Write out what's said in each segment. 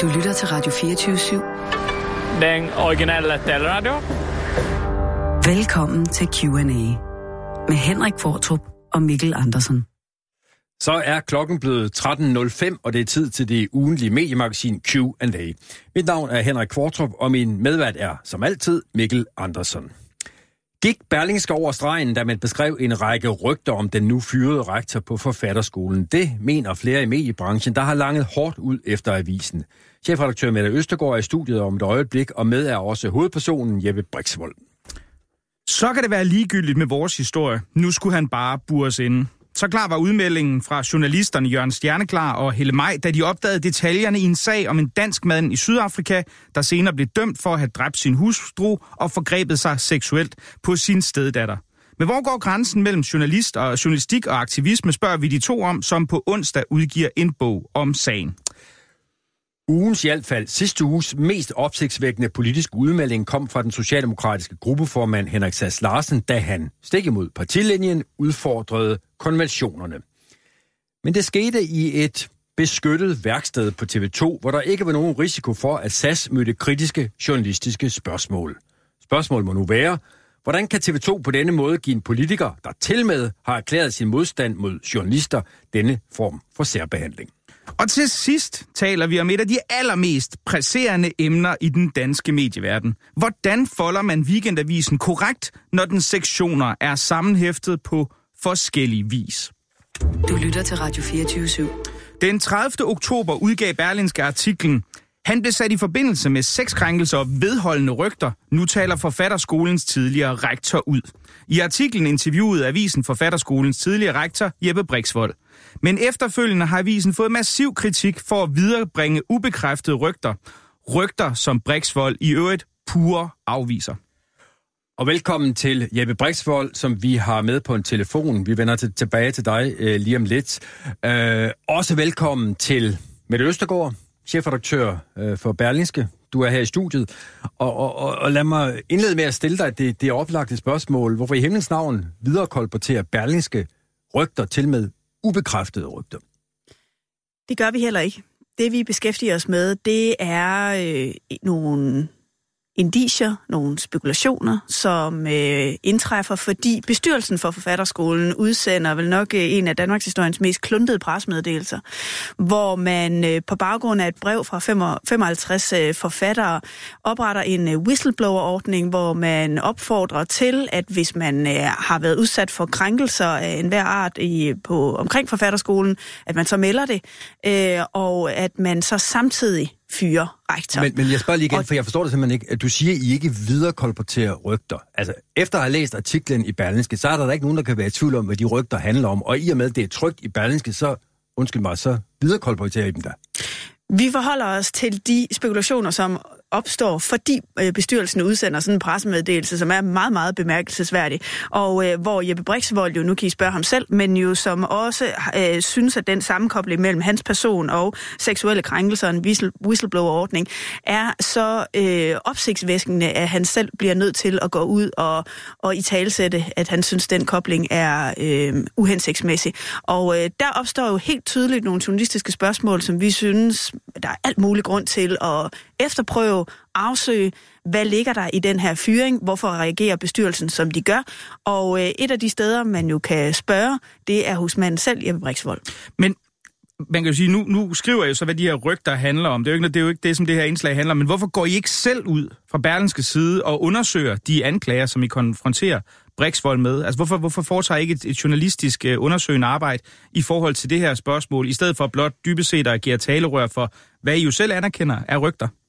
Du lytter til Radio 24-7. Den originale taleradio. Velkommen til Q&A med Henrik Fortrup og Mikkel Andersen. Så er klokken blevet 13.05, og det er tid til det ugentlige mediemagasin Q&A. Mit navn er Henrik Kvartrup, og min medvært er, som altid, Mikkel Andersen. Gik Berlingske over stregen, da man beskrev en række rygter om den nu fyrede rektor på forfatterskolen. Det mener flere i mediebranchen, der har langet hårdt ud efter avisen. Chefredaktør Mette Østergaard er i studiet om et øjeblik, og med er også hovedpersonen Jeppe Brixvold. Så kan det være ligegyldigt med vores historie. Nu skulle han bare bures inde. Så klar var udmeldingen fra journalisterne Jørgen Stjerneklar og Helle Maj, da de opdagede detaljerne i en sag om en dansk mand i Sydafrika, der senere blev dømt for at have dræbt sin hustru og forgrebet sig seksuelt på sin steddatter. Men hvor går grænsen mellem journalist og journalistik og aktivisme, spørger vi de to om, som på onsdag udgiver en bog om sagen. Ugens i hvert fald sidste uges mest opsigtsvækkende politiske udmelding kom fra den socialdemokratiske gruppeformand Henrik Sass Larsen, da han, stik imod partilinjen, udfordrede konventionerne. Men det skete i et beskyttet værksted på TV2, hvor der ikke var nogen risiko for, at SAS mødte kritiske journalistiske spørgsmål. Spørgsmålet må nu være, hvordan kan TV2 på denne måde give en politiker, der til med har erklæret sin modstand mod journalister, denne form for særbehandling? Og til sidst taler vi om et af de allermest presserende emner i den danske medieverden. Hvordan folder man weekendavisen korrekt, når den sektioner er sammenhæftet på forskellig vis? Du lytter til Radio 24-7. Den 30. oktober udgav Berlinske artiklen han blev sat i forbindelse med sexkrænkelser og vedholdende rygter. Nu taler forfatterskolens tidligere rektor ud. I artiklen interviewede avisen forfatterskolens tidligere rektor Jeppe Brixvold. Men efterfølgende har avisen fået massiv kritik for at viderebringe ubekræftede rygter. Rygter, som Brixvold i øvrigt pure afviser. Og velkommen til Jeppe Brixvold, som vi har med på en telefon. Vi vender til, tilbage til dig øh, lige om lidt. Øh, også velkommen til Mette Østergaard, chefredaktør øh, for Berlingske. Du er her i studiet. Og, og, og, og lad mig indlede med at stille dig det, det oplagte spørgsmål. Hvorfor i himlens navn viderekolporterer Berlingske rygter til med ubekræftede rygter? Det gør vi heller ikke. Det vi beskæftiger os med, det er øh, nogle indiger, nogle spekulationer, som øh, indtræffer, fordi bestyrelsen for Forfatterskolen udsender vel nok øh, en af Danmarks historiens mest kluntede presmeddelelser, hvor man øh, på baggrund af et brev fra 55 øh, forfattere opretter en øh, whistleblower-ordning, hvor man opfordrer til, at hvis man øh, har været udsat for krænkelser af enhver art i, på, omkring Forfatterskolen, at man så melder det, øh, og at man så samtidig fyre rektor. Men, men jeg spørger lige igen, og... for jeg forstår det simpelthen ikke. At du siger, at I ikke viderekolporterer rygter. Altså, efter at have læst artiklen i Berlinske, så er der da ikke nogen, der kan være i tvivl om, hvad de rygter handler om. Og i og med, at det er trygt i Berlinske, så, undskyld mig, så viderekolporterer I dem der. Vi forholder os til de spekulationer, som opstår, fordi øh, bestyrelsen udsender sådan en pressemeddelelse, som er meget, meget bemærkelsesværdig, og øh, hvor Jeppe Brixvold jo, nu kan I spørge ham selv, men jo som også øh, synes, at den sammenkobling mellem hans person og seksuelle krænkelser, en whistle, whistleblower-ordning, er så øh, opsigtsvæskende, at han selv bliver nødt til at gå ud og, og i talsætte, at han synes, den kobling er øh, uhensigtsmæssig. Og øh, der opstår jo helt tydeligt nogle journalistiske spørgsmål, som vi synes, der er alt mulig grund til at efterprøve, afsøge, hvad ligger der i den her fyring, hvorfor reagerer bestyrelsen, som de gør. Og øh, et af de steder, man jo kan spørge, det er hos manden selv, Jeppe Brixvold. Men man kan jo sige, nu, nu skriver jeg så, hvad de her rygter handler om. Det er, jo ikke, det er jo ikke det, som det her indslag handler om. Men hvorfor går I ikke selv ud fra Berlinske side og undersøger de anklager, som I konfronterer Brixvold med? Altså, hvorfor, hvorfor foretager I ikke et, et journalistisk øh, undersøgende arbejde i forhold til det her spørgsmål, i stedet for blot dybest set at agere talerør for, hvad I jo selv anerkender er rygter?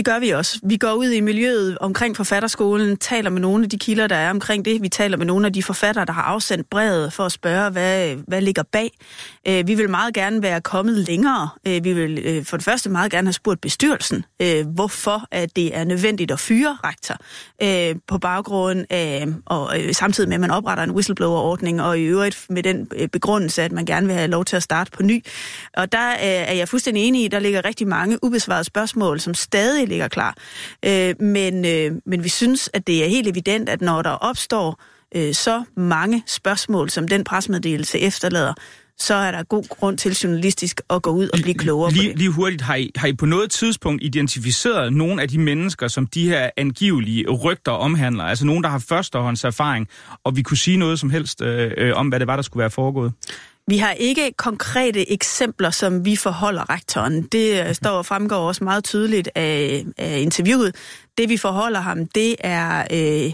Det gør vi også. Vi går ud i miljøet omkring forfatterskolen, taler med nogle af de kilder, der er omkring det. Vi taler med nogle af de forfattere, der har afsendt brevet for at spørge, hvad, hvad ligger bag. Øh, vi vil meget gerne være kommet længere. Øh, vi vil øh, for det første meget gerne have spurgt bestyrelsen, øh, hvorfor at det er nødvendigt at fyre rektor øh, på baggrund af, og øh, samtidig med, at man opretter en whistleblower-ordning, og i øvrigt med den begrundelse, at man gerne vil have lov til at starte på ny. Og der er jeg fuldstændig enig i, der ligger rigtig mange ubesvarede spørgsmål, som stadig ligger klar. Øh, men, øh, men vi synes, at det er helt evident, at når der opstår øh, så mange spørgsmål, som den presmeddelelse efterlader, så er der god grund til journalistisk at gå ud og blive klogere lige, på det. Lige hurtigt, har I, har I på noget tidspunkt identificeret nogle af de mennesker, som de her angivelige rygter omhandler? Altså nogen, der har førstehånds erfaring, og vi kunne sige noget som helst øh, øh, om, hvad det var, der skulle være foregået? Vi har ikke konkrete eksempler, som vi forholder rektoren. Det øh, står og fremgår også meget tydeligt af, af interviewet. Det vi forholder ham, det er, øh,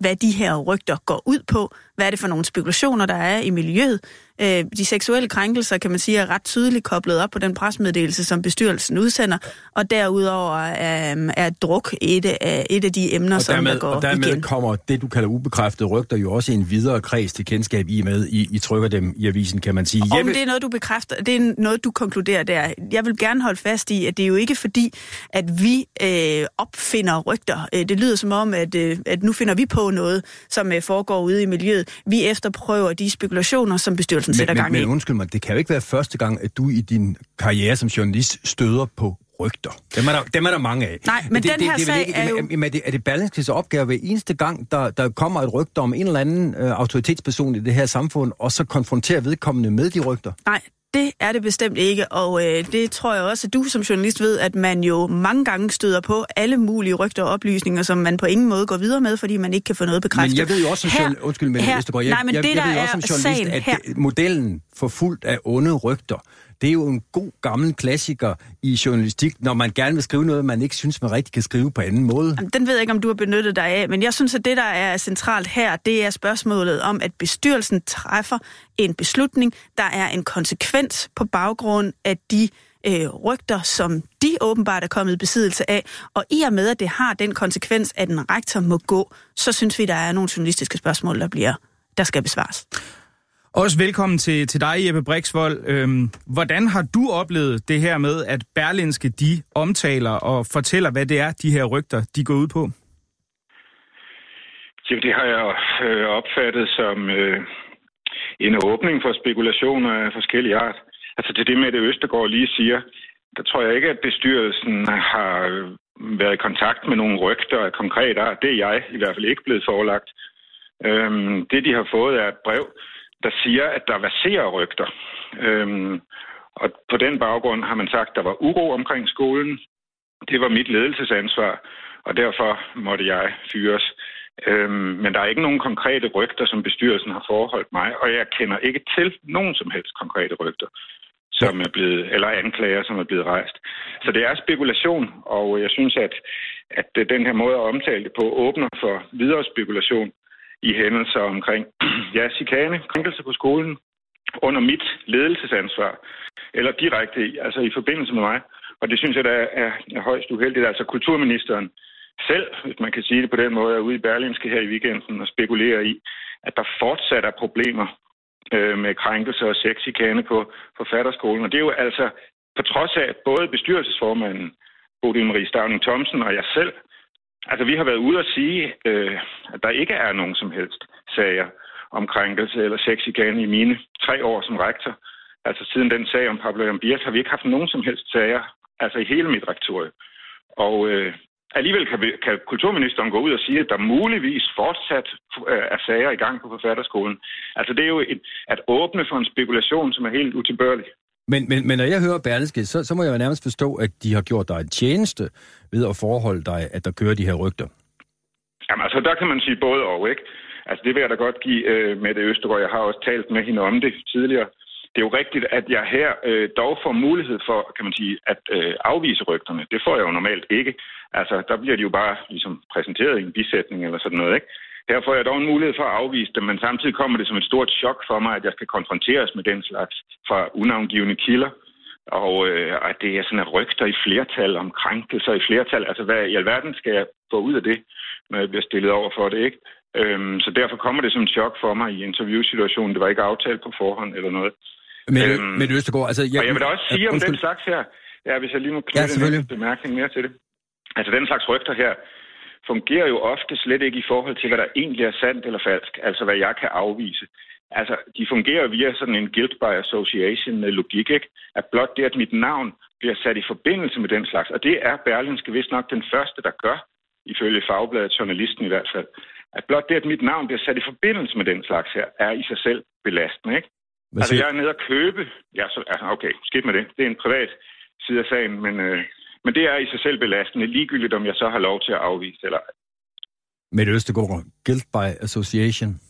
hvad de her rygter går ud på. Hvad er det for nogle spekulationer, der er i miljøet? Øh, de seksuelle krænkelser, kan man sige, er ret tydeligt koblet op på den presmeddelelse, som bestyrelsen udsender. Og derudover er, er druk et af, et af de emner, og som dermed, der går og dermed igen. kommer det, du kalder ubekræftede rygter, jo også i en videre kreds til kendskab i med. I, I trykker dem i avisen, kan man sige. Om Jeppe- det er noget, du bekræfter, det er noget, du konkluderer der. Jeg vil gerne holde fast i, at det er jo ikke fordi, at vi øh, opfinder rygter. Øh, Det lyder som om, at, øh, at nu finder vi på noget, som øh, foregår ude i miljøet. Vi efterprøver de spekulationer, som bestyrelsen sætter men, gang men, i. men undskyld mig, det kan jo ikke være første gang, at du i din karriere som journalist støder på rygter. Dem er der, dem er der mange af. Nej, men den her vel sag er jo- Jamen, er det, er det Berlingskes opgave hver eneste gang, der, der kommer et rygte om en eller anden øh, autoritetsperson i det her samfund, og så konfronterer vedkommende med de rygter? Nej, det er det bestemt ikke, og øh, det tror jeg også, at du som journalist ved, at man jo mange gange støder på alle mulige rygter og oplysninger, som man på ingen måde går videre med, fordi man ikke kan få noget bekræftet. Men jeg ved jo også som Her- journalist, undskyld, men her- jeg, nej, men jeg, det, jeg der ved jo også som journalist, at her, modellen for fuldt af onde rygter, det er jo en god gammel klassiker i journalistik, når man gerne vil skrive noget, man ikke synes, man rigtig kan skrive på anden måde. Jamen, Den ved jeg ikke, om du har benyttet dig af, men jeg synes, at det, der er centralt her, det er spørgsmålet om, at bestyrelsen træffer en beslutning. Der er en konsekvens på baggrund af de øh, rygter, som de åbenbart er kommet i besiddelse af. Og i og med, at det har den konsekvens, at en rektor må gå, så synes vi, der er nogle journalistiske spørgsmål, der, bliver, der skal besvares. Også velkommen til, til dig, Jeppe Brixvold. Øhm, hvordan har du oplevet det her med, at Berlinske de omtaler og fortæller, hvad det er, de her rygter, de går ud på? Jamen, det har jeg øh, opfattet som øh, en åbning for spekulationer af forskellige art. Altså til det med det Østergaard lige siger, der tror jeg ikke, at bestyrelsen har øh, været i kontakt med nogle rygter af konkret art. Det er jeg i hvert fald ikke blevet forelagt. Øhm, det, de har fået, er et brev, der siger, at der verserer rygter. Øhm, og på den baggrund har man sagt, at der var uro omkring skolen. Det var mit ledelsesansvar, og derfor måtte jeg fyres. Øhm, men der er ikke nogen konkrete rygter, som bestyrelsen har forholdt mig, og jeg kender ikke til nogen som helst konkrete rygter, som er blevet, eller anklager, som er blevet rejst. Så det er spekulation, og jeg synes, at, at den her måde at omtale det på åbner for videre spekulation i hændelser omkring, ja, chikane, krænkelse på skolen, under mit ledelsesansvar, eller direkte, altså i forbindelse med mig. Og det synes jeg, der er, er højst uheldigt. Altså kulturministeren selv, hvis man kan sige det på den måde, er ude i Berlinske her i weekenden og spekulerer i, at der fortsat er problemer øh, med krænkelser og sexikane på forfatterskolen. Og det er jo altså på trods af, at både bestyrelsesformanden, Bodil Marie Stavning Thomsen og jeg selv, altså vi har været ude at sige, øh, at der ikke er nogen som helst sager om krænkelse eller sexikane i mine tre år som rektor. Altså siden den sag om Pablo Jambias har vi ikke haft nogen som helst sager, altså i hele mit rektorie. Og øh, alligevel kan, vi, kan kulturministeren gå ud og sige, at der muligvis fortsat øh, er sager i gang på forfatterskolen. Altså det er jo et, at åbne for en spekulation, som er helt utilbørlig. Men, men, men når jeg hører Berlingske, så, så må jeg jo nærmest forstå, at de har gjort dig en tjeneste ved at forholde dig, at der kører de her rygter. Jamen altså, der kan man sige både og, ikke? Altså, det vil jeg da godt give øh, med det Østergaard. Jeg har også talt med hende om det tidligere. Det er jo rigtigt, at jeg her øh, dog får mulighed for, kan man sige, at øh, afvise rygterne. Det får jeg jo normalt ikke. Altså, der bliver de jo bare ligesom præsenteret i en bisætning eller sådan noget, ikke? Her får jeg dog en mulighed for at afvise dem, men samtidig kommer det som et stort chok for mig, at jeg skal konfronteres med den slags fra unavngivende kilder. Og øh, at det er sådan et rygter i flertal om krænkelser i flertal. Altså, hvad i alverden skal jeg få ud af det, når jeg bliver stillet over for det, ikke? Øhm, så derfor kommer det som et chok for mig i interviewsituationen. Det var ikke aftalt på forhånd eller noget. Men, Øhm, men Østergaard, altså... og jeg vil da også sige om undskyld. den slags her, ja, hvis jeg lige må Ja, knytte selvfølgelig. en bemærkning mere til det. Altså den slags rygter her fungerer jo ofte slet ikke i forhold til, hvad der egentlig er sandt eller falsk, altså hvad jeg kan afvise. Altså, de fungerer via sådan en guilt by association med logik, ikke? At blot det, at mit navn bliver sat i forbindelse med den slags, og det er Berlinske vist nok den første, der gør, ifølge fagbladet journalisten i hvert fald, at blot det, at mit navn bliver sat i forbindelse med den slags her, er i sig selv belastende, ikke? Altså, jeg er nede og købe. Ja, så, ja, okay, skidt med det. Det er en privat side af sagen, men, øh, men det er i sig selv belastende, ligegyldigt om jeg så har lov til at afvise eller ej. Mette Østegård, guilt by association.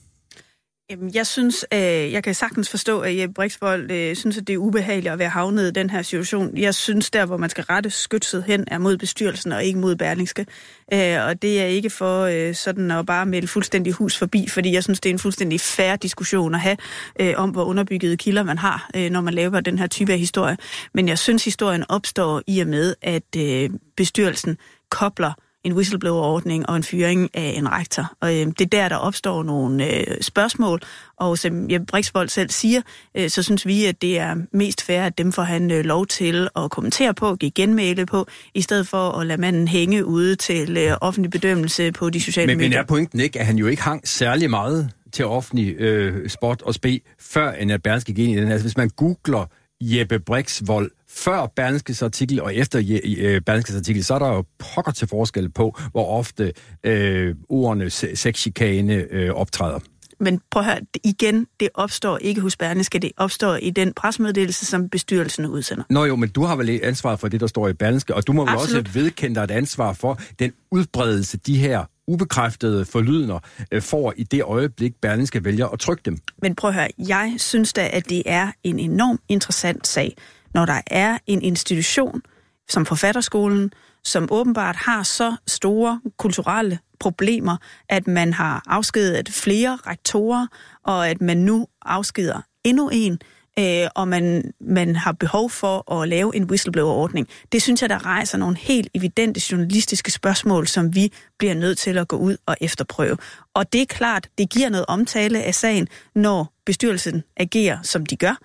Jamen, jeg synes, øh, jeg kan sagtens forstå, at Jeppe Brixvold øh, synes, at det er ubehageligt at være havnet i den her situation. Jeg synes, der hvor man skal rette skytset hen, er mod bestyrelsen og ikke mod Berlingske. Øh, og det er ikke for øh, sådan at bare melde fuldstændig hus forbi, fordi jeg synes, det er en fuldstændig færre diskussion at have øh, om, hvor underbyggede kilder man har, øh, når man laver den her type af historie. Men jeg synes, historien opstår i og med, at øh, bestyrelsen kobler en whistleblower-ordning og en fyring af en rektor. Og øh, det er der, der opstår nogle øh, spørgsmål, og som Jeppe Brixvold selv siger, øh, så synes vi, at det er mest fair, at dem får han øh, lov til at kommentere på, give genmæle på, i stedet for at lade manden hænge ude til øh, offentlig bedømmelse på de sociale Men, men medier. er pointen ikke, at han jo ikke hang særlig meget til offentlig øh, sport og spe, før end at Berlingske gik ind i den. Altså hvis man googler Jeppe Brixvold før Berlingskes artikel og efter øh, Berlingskes artikel, så er der jo pokker til forskel på, hvor ofte øh, ordene se- sexchikane øh, optræder. Men prøv at høre, igen, det opstår ikke hos Berlingske, det opstår i den presmeddelelse, som bestyrelsen udsender. Nå jo, men du har vel ansvaret for det, der står i Berlingske, og du må vel Absolut. også vedkende dig et ansvar for den udbredelse, de her ubekræftede forlydender øh, får i det øjeblik, Berlingske vælger at trykke dem. Men prøv at høre, jeg synes da, at det er en enorm interessant sag, når der er en institution som Forfatterskolen, som åbenbart har så store kulturelle problemer, at man har afskedet flere rektorer, og at man nu afskeder endnu en, øh, og man, man har behov for at lave en whistleblower-ordning. Det synes jeg, der rejser nogle helt evidente journalistiske spørgsmål, som vi bliver nødt til at gå ud og efterprøve. Og det er klart, det giver noget omtale af sagen, når bestyrelsen agerer, som de gør.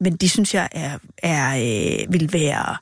Men det synes jeg er, er øh, vil være...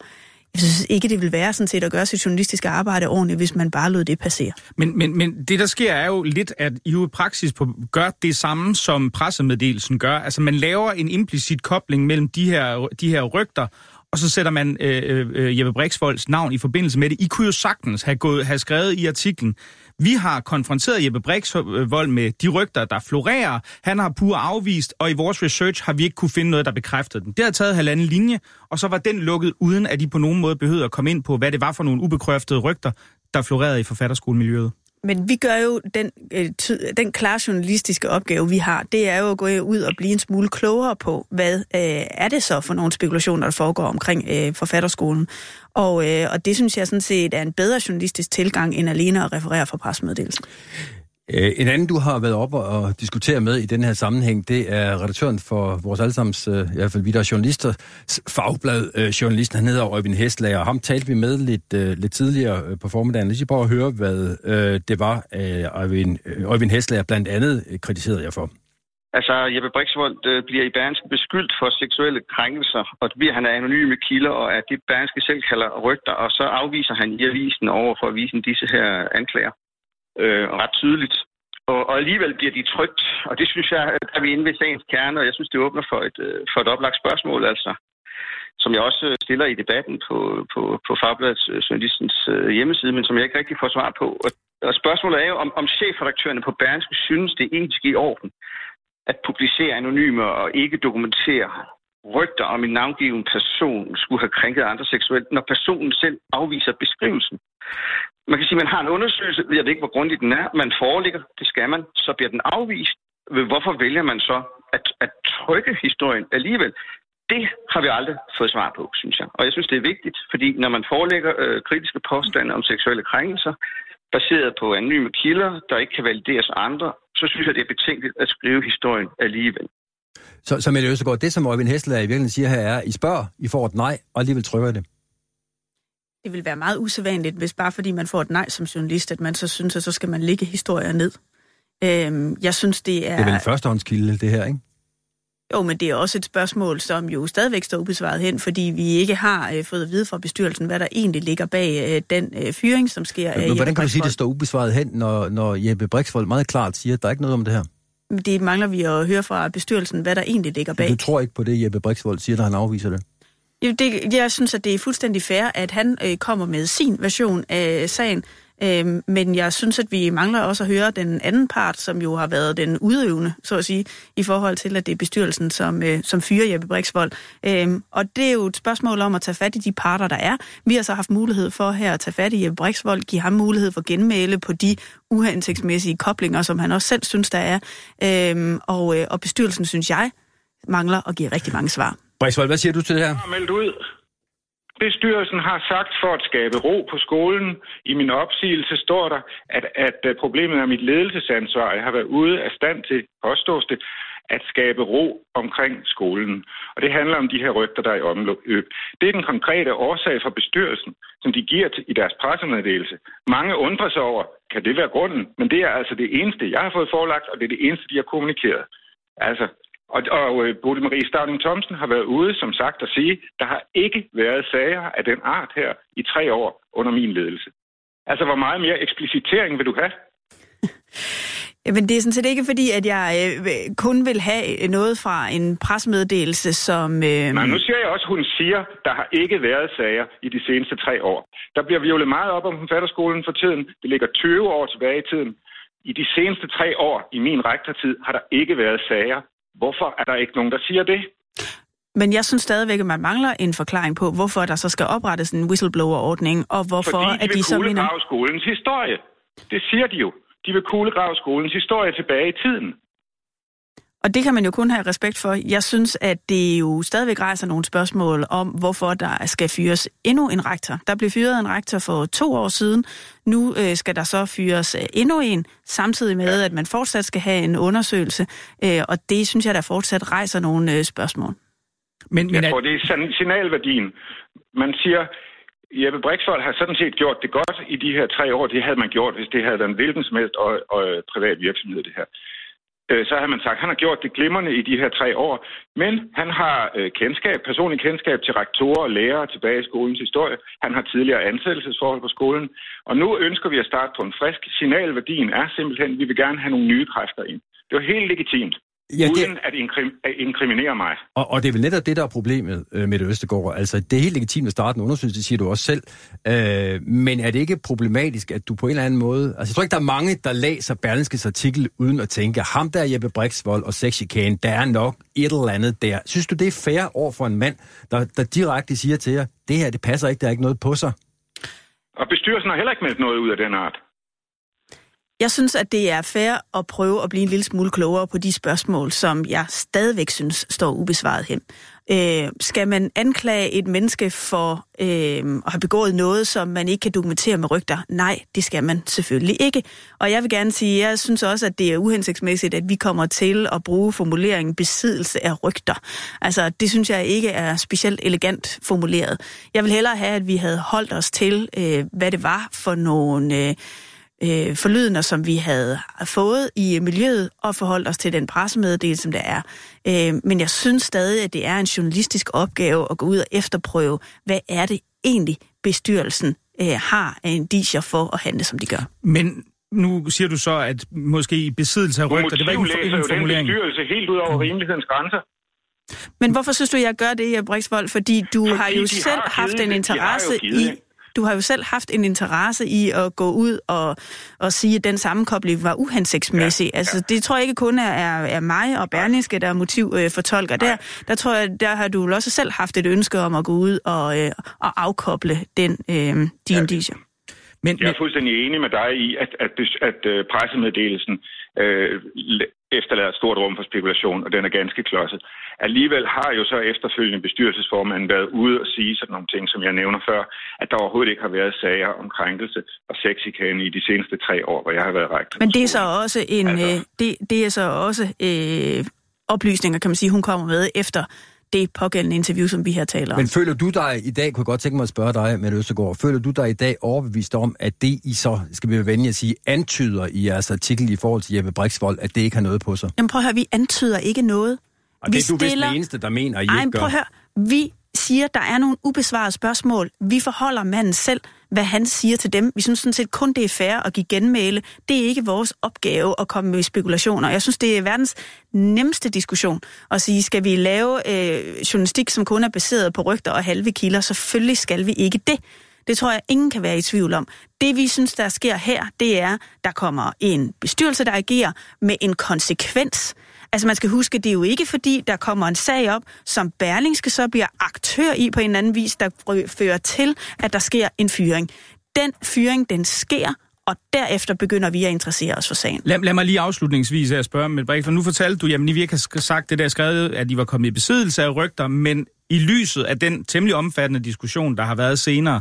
Jeg synes ikke, det vil være sådan set at gøre sit journalistiske arbejde ordentligt, hvis man bare lod det passere. Men, men, men det, der sker, er jo lidt, at I jo i praksis på, gør det samme, som pressemeddelelsen gør. Altså, man laver en implicit kobling mellem de her, de her rygter, og så sætter man øh, øh, øh, Jeppe Brixvolds navn i forbindelse med det. I kunne jo sagtens have, gået, have skrevet i artiklen, vi har konfronteret Jeppe Brixvold med de rygter, der florerer. Han har pur afvist, og i vores research har vi ikke kunne finde noget, der bekræftede den. Det har taget halvanden linje, og så var den lukket, uden at de på nogen måde behøvede at komme ind på, hvad det var for nogle ubekræftede rygter, der florerede i forfatterskolemiljøet. Men vi gør jo den, øh, den klare journalistiske opgave, vi har, det er jo at gå ud og blive en smule klogere på, hvad øh, er det så for nogle spekulationer, der foregår omkring øh, forfatterskolen. Og, øh, og det synes jeg sådan set er en bedre journalistisk tilgang, end alene at referere fra pressemeddelelsen. Øh, en anden, du har været op og diskutere med i den her sammenhæng, det er redaktøren for vores allesammens, øh, i hvert fald vi der er journalister, fagblad øh, journalisten, han hedder Øjvind Hestlager. Ham talte vi med lidt, lidt tidligere på formiddagen. Lige prøve at høre, hvad det var, øh, Øjvind, Øjvind Hestlager blandt andet kritiserede jeg for. Altså, Jeppe Brixvold øh, bliver i Bergenske beskyldt for seksuelle krænkelser, og det bliver han af anonyme kilder, og at det Bergenske selv kalder rygter, og så afviser han i avisen over for avisen disse her anklager øh, ret tydeligt. Og, og alligevel bliver de trygt, og det synes jeg, at er vi inde ved sagens kerne, og jeg synes, det åbner for et, øh, for et oplagt spørgsmål, altså, som jeg også øh, stiller i debatten på, på, på Fagbladets øh, journalistens hjemmeside, men som jeg ikke rigtig får svar på. Og, og spørgsmålet er jo, om, om chefredaktørerne på Berlingske synes, det er etisk i orden at publicere anonyme og ikke dokumentere rygter om en navngiven person skulle have krænket andre seksuelt, når personen selv afviser beskrivelsen. Man kan sige, at man har en undersøgelse, jeg ved ikke, hvor grundig den er, man foreligger, det skal man, så bliver den afvist. Hvorfor vælger man så at, at trykke historien alligevel? Det har vi aldrig fået svar på, synes jeg. Og jeg synes, det er vigtigt, fordi når man forelægger øh, kritiske påstande om seksuelle krænkelser, baseret på anonyme kilder, der ikke kan valideres andre, så synes jeg, det er betænkeligt at skrive historien alligevel. Så, så Mette Østegård, det som Øjvind Hestlager i virkeligheden siger her er, I spørger, I får et nej, og alligevel trykker det. Det vil være meget usædvanligt, hvis bare fordi man får et nej som journalist, at man så synes, at så skal man lægge historier ned. Øhm, jeg synes, det er... Det er vel en førstehåndskilde, det her, ikke? Jo, men det er også et spørgsmål, som jo stadigvæk står ubesvaret hen, fordi vi ikke har øh, fået at vide fra bestyrelsen, hvad der egentlig ligger bag øh, den øh, fyring, som sker af Men Jeppe hvordan kan du sige, at det står ubesvaret hen, når, når Jeppe Brixvold meget klart siger, at der er ikke noget om det her? Det mangler vi at høre fra bestyrelsen, hvad der egentlig ligger bag. Du tror ikke på det, Jeppe Brixvold siger, når han afviser det? Jo, det, jeg synes, at det er fuldstændig fair, at han øh, kommer med sin version af sagen, Øh, men jeg synes, at vi mangler også at høre den anden part, som jo har været den udøvende, så at sige, i forhold til, at det er bestyrelsen, som, øh, som fyrer Jeppe Brixvold. Øh, og det er jo et spørgsmål om at tage fat i de parter, der er. Vi har så haft mulighed for her at tage fat i Jeppe Brixvold, give ham mulighed for genmæle på de uhensigtsmæssige koblinger, som han også selv synes, der er. Øh, og, øh, og bestyrelsen, synes jeg, mangler at give rigtig mange svar. Brixvold, hvad siger du til det her? har meldt ud. Bestyrelsen har sagt for at skabe ro på skolen. I min opsigelse står der, at, at øh, problemet er mit ledelsesansvar. Jeg har været ude af stand til, påstås det, at skabe ro omkring skolen. Og det handler om de her rygter, der er i omløb. Det er den konkrete årsag for bestyrelsen, som de giver til, i deres pressemeddelelse. Mange undrer sig over, kan det være grunden? Men det er altså det eneste, jeg har fået forelagt, og det er det eneste, de har kommunikeret. Altså, og, og øh, Bodil Marie Stavning Thomsen har været ude, som sagt, at sige, der har ikke været sager af den art her i tre år under min ledelse. Altså, hvor meget mere eksplicitering vil du have? Men det er sådan set ikke fordi, at jeg øh, kun vil have noget fra en presmeddelelse, som... Øh... Nej, nu siger jeg også, at hun siger, der har ikke været sager i de seneste tre år. Der bliver violet meget op om forfatterskolen for tiden. Det ligger 20 år tilbage i tiden. I de seneste tre år i min rektortid har der ikke været sager. Hvorfor er der ikke nogen, der siger det? Men jeg synes stadigvæk, at man mangler en forklaring på, hvorfor der så skal oprettes en whistleblower-ordning, og hvorfor Fordi de at de så mener... skolens historie. Det siger de jo. De vil kuglegrave skolens historie tilbage i tiden. Og det kan man jo kun have respekt for. Jeg synes, at det jo stadigvæk rejser nogle spørgsmål om, hvorfor der skal fyres endnu en rektor. Der blev fyret en rektor for to år siden. Nu øh, skal der så fyres øh, endnu en, samtidig med, at man fortsat skal have en undersøgelse. Øh, og det synes jeg, der fortsat rejser nogle øh, spørgsmål. Men, men Jeg er, tror, det er signalværdien. Man siger, Jeppe Brixvold har sådan set gjort det godt i de her tre år. Det havde man gjort, hvis det havde været en hvilken som helst og, og privat virksomhed, det her. Øh, Så har man sagt, at han har gjort det glimrende i de her tre år. Men han har øh, kendskab, personlig kendskab til rektorer og lærere tilbage i skolens historie. Han har tidligere ansættelsesforhold på skolen. Og nu ønsker vi at starte på en frisk. Signalværdien er simpelthen, at vi vil gerne have nogle nye kræfter ind. Det var helt legitimt. Ja, det- uden at, inkrim- at inkriminere mig. Og, og det er vel netop det, der er problemet øh, med det Østegård. Altså, det er helt legitimt at starte en undersøgelse, det siger du også selv. Øh, men er det ikke problematisk, at du på en eller anden måde... Altså, jeg tror ikke, der er mange, der læser Berlingskes artikel uden at tænke, ham der er Jeppe Brixvold og sexchikane, der er nok et eller andet der. Synes du, det er fair over for en mand, der, der direkte siger til jer, det her, det passer ikke, der er ikke noget på sig? Og bestyrelsen har heller ikke meldt noget ud af den art. Jeg synes, at det er fair at prøve at blive en lille smule klogere på de spørgsmål, som jeg stadigvæk synes står ubesvaret hen. Øh, skal man anklage et menneske for øh, at have begået noget, som man ikke kan dokumentere med rygter? Nej, det skal man selvfølgelig ikke. Og jeg vil gerne sige, jeg synes også, at det er uhensigtsmæssigt, at vi kommer til at bruge formuleringen besiddelse af rygter. Altså, det synes jeg ikke er specielt elegant formuleret. Jeg vil hellere have, at vi havde holdt os til, øh, hvad det var for nogle... Øh, øh, forlydender, som vi havde fået i miljøet, og forholdt os til den pressemeddelelse, som der er. Øh, men jeg synes stadig, at det er en journalistisk opgave at gå ud og efterprøve, hvad er det egentlig bestyrelsen øh, har en disher for at handle, som de gør. men nu siger du så, at måske i besiddelse af rygter, det var ikke en, en jo den formulering. bestyrelse helt ud over rimelighedens grænser. Men hvorfor synes du, jeg gør det, Jeppe Brixvold? Fordi du Fordi har jo selv har haft givet en har jo interesse givet i... Du har jo selv haft en interesse i at gå ud og, og sige, at den sammenkobling var uhensigtsmæssig. Ja, altså, det tror jeg ikke kun er, er, mig og Berlingske, der er motivfortolker. Der, der tror jeg, der har du vel også selv haft et ønske om at gå ud og, øh, og afkoble den, øh, de Ja. indicier. Men, Jeg er fuldstændig enig med dig i, at, at, bes- at øh, pressemeddelelsen øh, efterlader et stort rum for spekulation, og den er ganske klodset. Alligevel har jo så efterfølgende bestyrelsesformanden været ude og sige sådan nogle ting, som jeg nævner før, at der overhovedet ikke har været sager om krænkelse og sexikane i de seneste tre år, hvor jeg har været rektor. Men det er så også en, Altså- øh, det, det er så også øh, oplysninger, kan man sige, hun kommer med efter det pågældende interview, som vi her taler om. Men føler du dig i dag, kunne jeg godt tænke mig at spørge dig, Mette Østergaard, føler du dig i dag overbevist om, at det I så, skal vi vende at sige, antyder i jeres artikel i forhold til Jeppe Brixvold, at det ikke har noget på sig? Jamen prøv at høre, vi antyder ikke noget. Og det er du vist den eneste, der mener, I Ej, ikke prøv at høre. Vi siger, der er nogle ubesvarede spørgsmål. Vi forholder manden selv, hvad han siger til dem. Vi synes sådan set kun, det er fair at give genmæle. Det er ikke vores opgave at komme med spekulationer. Jeg synes, det er verdens nemmeste diskussion at sige, skal vi lave øh, journalistik, som kun er baseret på rygter og halve kilder? Selvfølgelig skal vi ikke det. Det tror jeg, ingen kan være i tvivl om. Det, vi synes, der sker her, det er, der kommer en bestyrelse, der agerer med en konsekvens. Altså man skal huske, det er jo ikke fordi, der kommer en sag op, som Berlingske så bliver aktør i på en anden vis, der fører til, at der sker en fyring. Den fyring, den sker, og derefter begynder vi at interessere os for sagen. Lad, lad mig lige afslutningsvis at spørge med Brix, for nu fortalte du, jamen I virkelig har sagt det der skrevet, at I var kommet i besiddelse af rygter, men i lyset af den temmelig omfattende diskussion, der har været senere,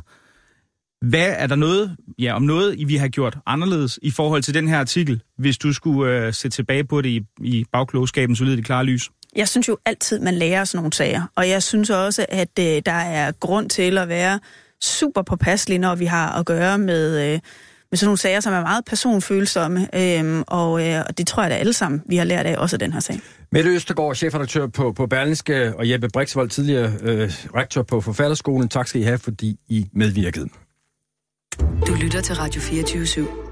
hvad er der noget, ja, om noget, vi har gjort anderledes i forhold til den her artikel, hvis du skulle uh, se tilbage på det i, i bagklogskabens ulideligt klare lys? Jeg synes jo altid, man lærer sådan nogle sager, og jeg synes også, at uh, der er grund til at være super påpasselig, når vi har at gøre med... Uh, med sådan nogle sager, som er meget personfølsomme, øhm, og, øh, og det tror jeg da alle sammen, vi har lært af også af den her sag. Mette Østergaard, chefredaktør på, på Berlingske, og Jeppe Brixvold, tidligere øh, rektor på Forfatterskolen. Tak skal I have, fordi I medvirkede. Du lytter til Radio 24 /7.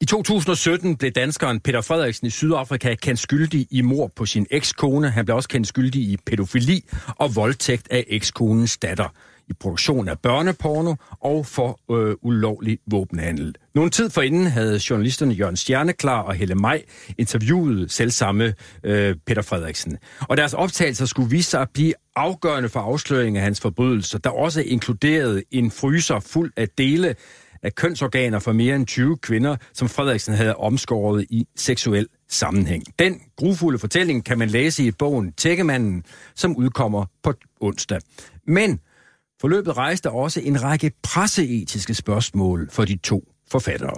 I 2017 blev danskeren Peter Frederiksen i Sydafrika kendt skyldig i mord på sin ekskone. Han blev også kendt skyldig i pædofili og voldtægt af ekskonens datter i produktion af børneporno og for øh, ulovlig våbenhandel. Nogle tid forinden havde journalisterne Jørgen Stjerneklar og Helle Maj interviewet selvsamme øh, Peter Frederiksen. Og deres optagelser skulle vise sig at blive afgørende for afsløringen af hans forbrydelser, der også inkluderede en fryser fuld af dele af kønsorganer for mere end 20 kvinder, som Frederiksen havde omskåret i seksuel sammenhæng. Den grufulde fortælling kan man læse i bogen Tækkemanden, som udkommer på onsdag. Men Forløbet rejste også en række presseetiske spørgsmål for de to forfattere.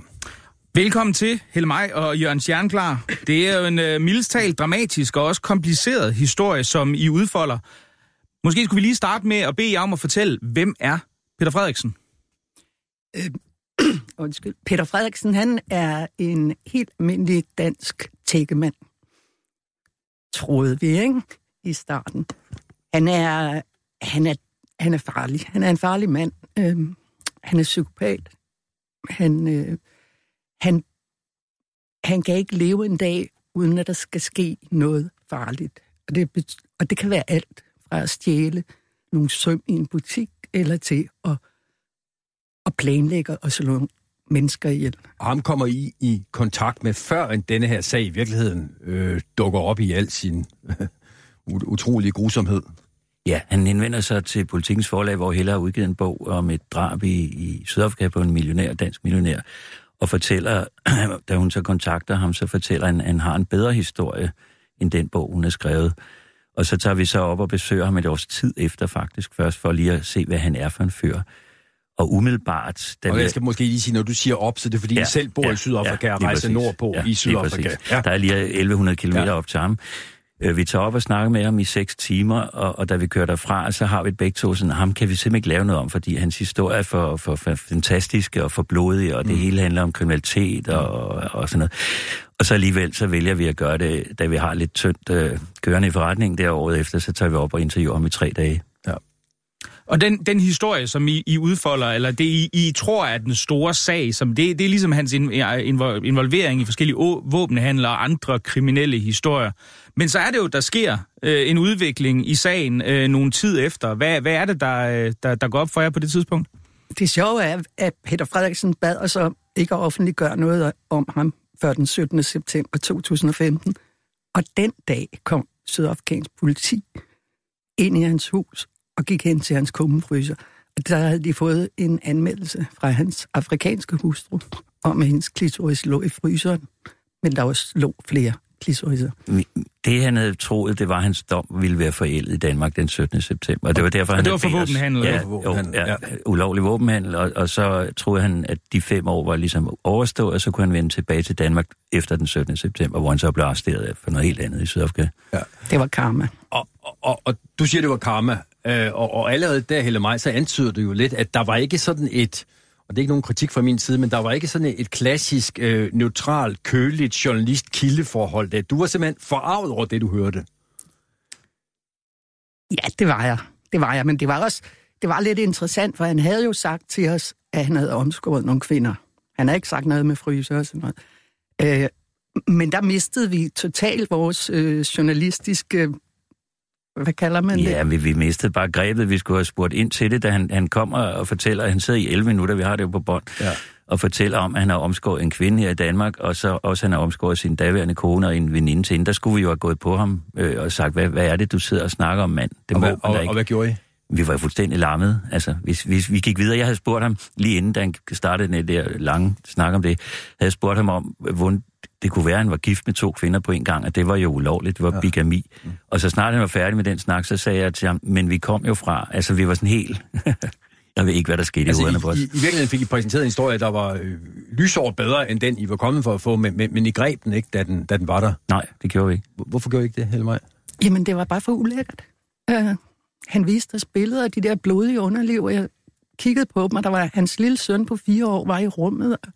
Velkommen til, Helle Maj og Jørgen Stjernklar. Det er jo en uh, mildestalt dramatisk og også kompliceret historie, som I udfolder. Måske skulle vi lige starte med at bede jer om at fortælle, hvem er Peter Frederiksen? Øh, undskyld. Peter Frederiksen, han er en helt almindelig dansk tækkemand. Troede vi, ikke? I starten. Han er, han er han er farlig. Han er en farlig mand. Øh, han er psykopat. Han, øh, han, han kan ikke leve en dag, uden at der skal ske noget farligt. Og det, og det kan være alt fra at stjæle nogle søm i en butik, eller til at, at planlægge og slå mennesker ihjel. Og ham kommer I i kontakt med, før end denne her sag i virkeligheden øh, dukker op i al sin utrolige grusomhed. Ja, han henvender sig til politikens forlag, hvor Helle har udgivet en bog om et drab i, i Sydafrika på en millionær, dansk millionær, og fortæller, da hun så kontakter ham, så fortæller han, at han har en bedre historie end den bog, hun har skrevet. Og så tager vi så op og besøger ham et års tid efter faktisk, først for lige at se, hvad han er for en fyr. Og umiddelbart... Da og jeg skal måske lige sige, når du siger op, så det er fordi, ja, I selv bor ja, i Sydafrika ja, og rejser nordpå ja, i Sydafrika. Ja. Der er lige 1100 km ja. op til ham. Øh, vi tager op og snakker med ham i seks timer, og, og da vi kører derfra, så har vi et begge to sådan, ham kan vi simpelthen ikke lave noget om, fordi hans historie er for, for, for fantastisk og for blodig, og det mm. hele handler om kriminalitet og, og sådan noget. Og så alligevel, så vælger vi at gøre det, da vi har lidt tyndt øh, kørende i forretningen der året efter, så tager vi op og interviewer ham i tre dage. Og den, den historie, som I, I udfolder, eller det I, I tror er den store sag, som det, det er ligesom hans involvering i forskellige våbenhandler og andre kriminelle historier. Men så er det jo, der sker øh, en udvikling i sagen øh, nogle tid efter. Hvad, hvad er det, der, øh, der, der går op for jer på det tidspunkt? Det sjove er, at Peter Frederiksen bad os om ikke at offentliggøre noget om ham før den 17. september 2015. Og den dag kom sydafrikansk politi ind i hans hus og gik hen til hans kummefryser. Og der havde de fået en anmeldelse fra hans afrikanske hustru om, at hendes klitoris lå i fryseren. Men der også lå flere klitoriser. Det, han havde troet, det var, at hans dom ville være forældet i Danmark den 17. september. Og det var derfor, og han det var for våbenhandel? Ja, jo, ja, ja, ulovlig våbenhandel. Og, og så troede han, at de fem år var ligesom overstået, og så kunne han vende tilbage til Danmark efter den 17. september, hvor han så blev arresteret for noget helt andet i Sydafrika. Ja. Det var karma. Og, og, og, og du siger, det var karma. Øh, og, og allerede der, Helle Maj, så antyder det jo lidt, at der var ikke sådan et, og det er ikke nogen kritik fra min side, men der var ikke sådan et klassisk, øh, neutralt, køligt journalist-kildeforhold der. Du var simpelthen forarvet over det, du hørte. Ja, det var jeg. Det var jeg, men det var også det var lidt interessant, for han havde jo sagt til os, at han havde omskåret nogle kvinder. Han har ikke sagt noget med fryser og sådan noget. Øh, men der mistede vi totalt vores øh, journalistiske hvad kalder man det? Ja, vi, vi mistede bare grebet. Vi skulle have spurgt ind til det, da han, han kommer og fortæller, at han sidder i 11 minutter, vi har det jo på bånd, ja. og fortæller om, at han har omskåret en kvinde her i Danmark, og så også han har omskåret sin daværende kone og en veninde til hende. Der skulle vi jo have gået på ham øh, og sagt, hvad, hvad er det, du sidder og snakker om, mand? Det og, må hvad, og, ikke. og hvad gjorde I? Vi var fuldstændig lammet. Altså, hvis, hvis vi gik videre, jeg havde spurgt ham, lige inden da han startede den der lange snak om det, havde jeg spurgt ham om, hvordan det kunne være, at han var gift med to kvinder på en gang, og det var jo ulovligt, det var ja. bigami. Mm. Og så snart han var færdig med den snak, så sagde jeg til ham, men vi kom jo fra, altså vi var sådan helt... jeg ved ikke, hvad der skete altså, i hovederne på os. I, I virkeligheden fik I præsenteret en historie, der var øh, lysår bedre, end den I var kommet for at få, men, men, men I greb den ikke, da den, da den var der. Nej, det gjorde vi ikke. Hvorfor gjorde I ikke det, Helmej? Jamen, det var bare for ulækkert. Uh, han viste os billeder af de der blodige underliv, og jeg kiggede på dem, og der var hans lille søn på fire år, var i rummet. Og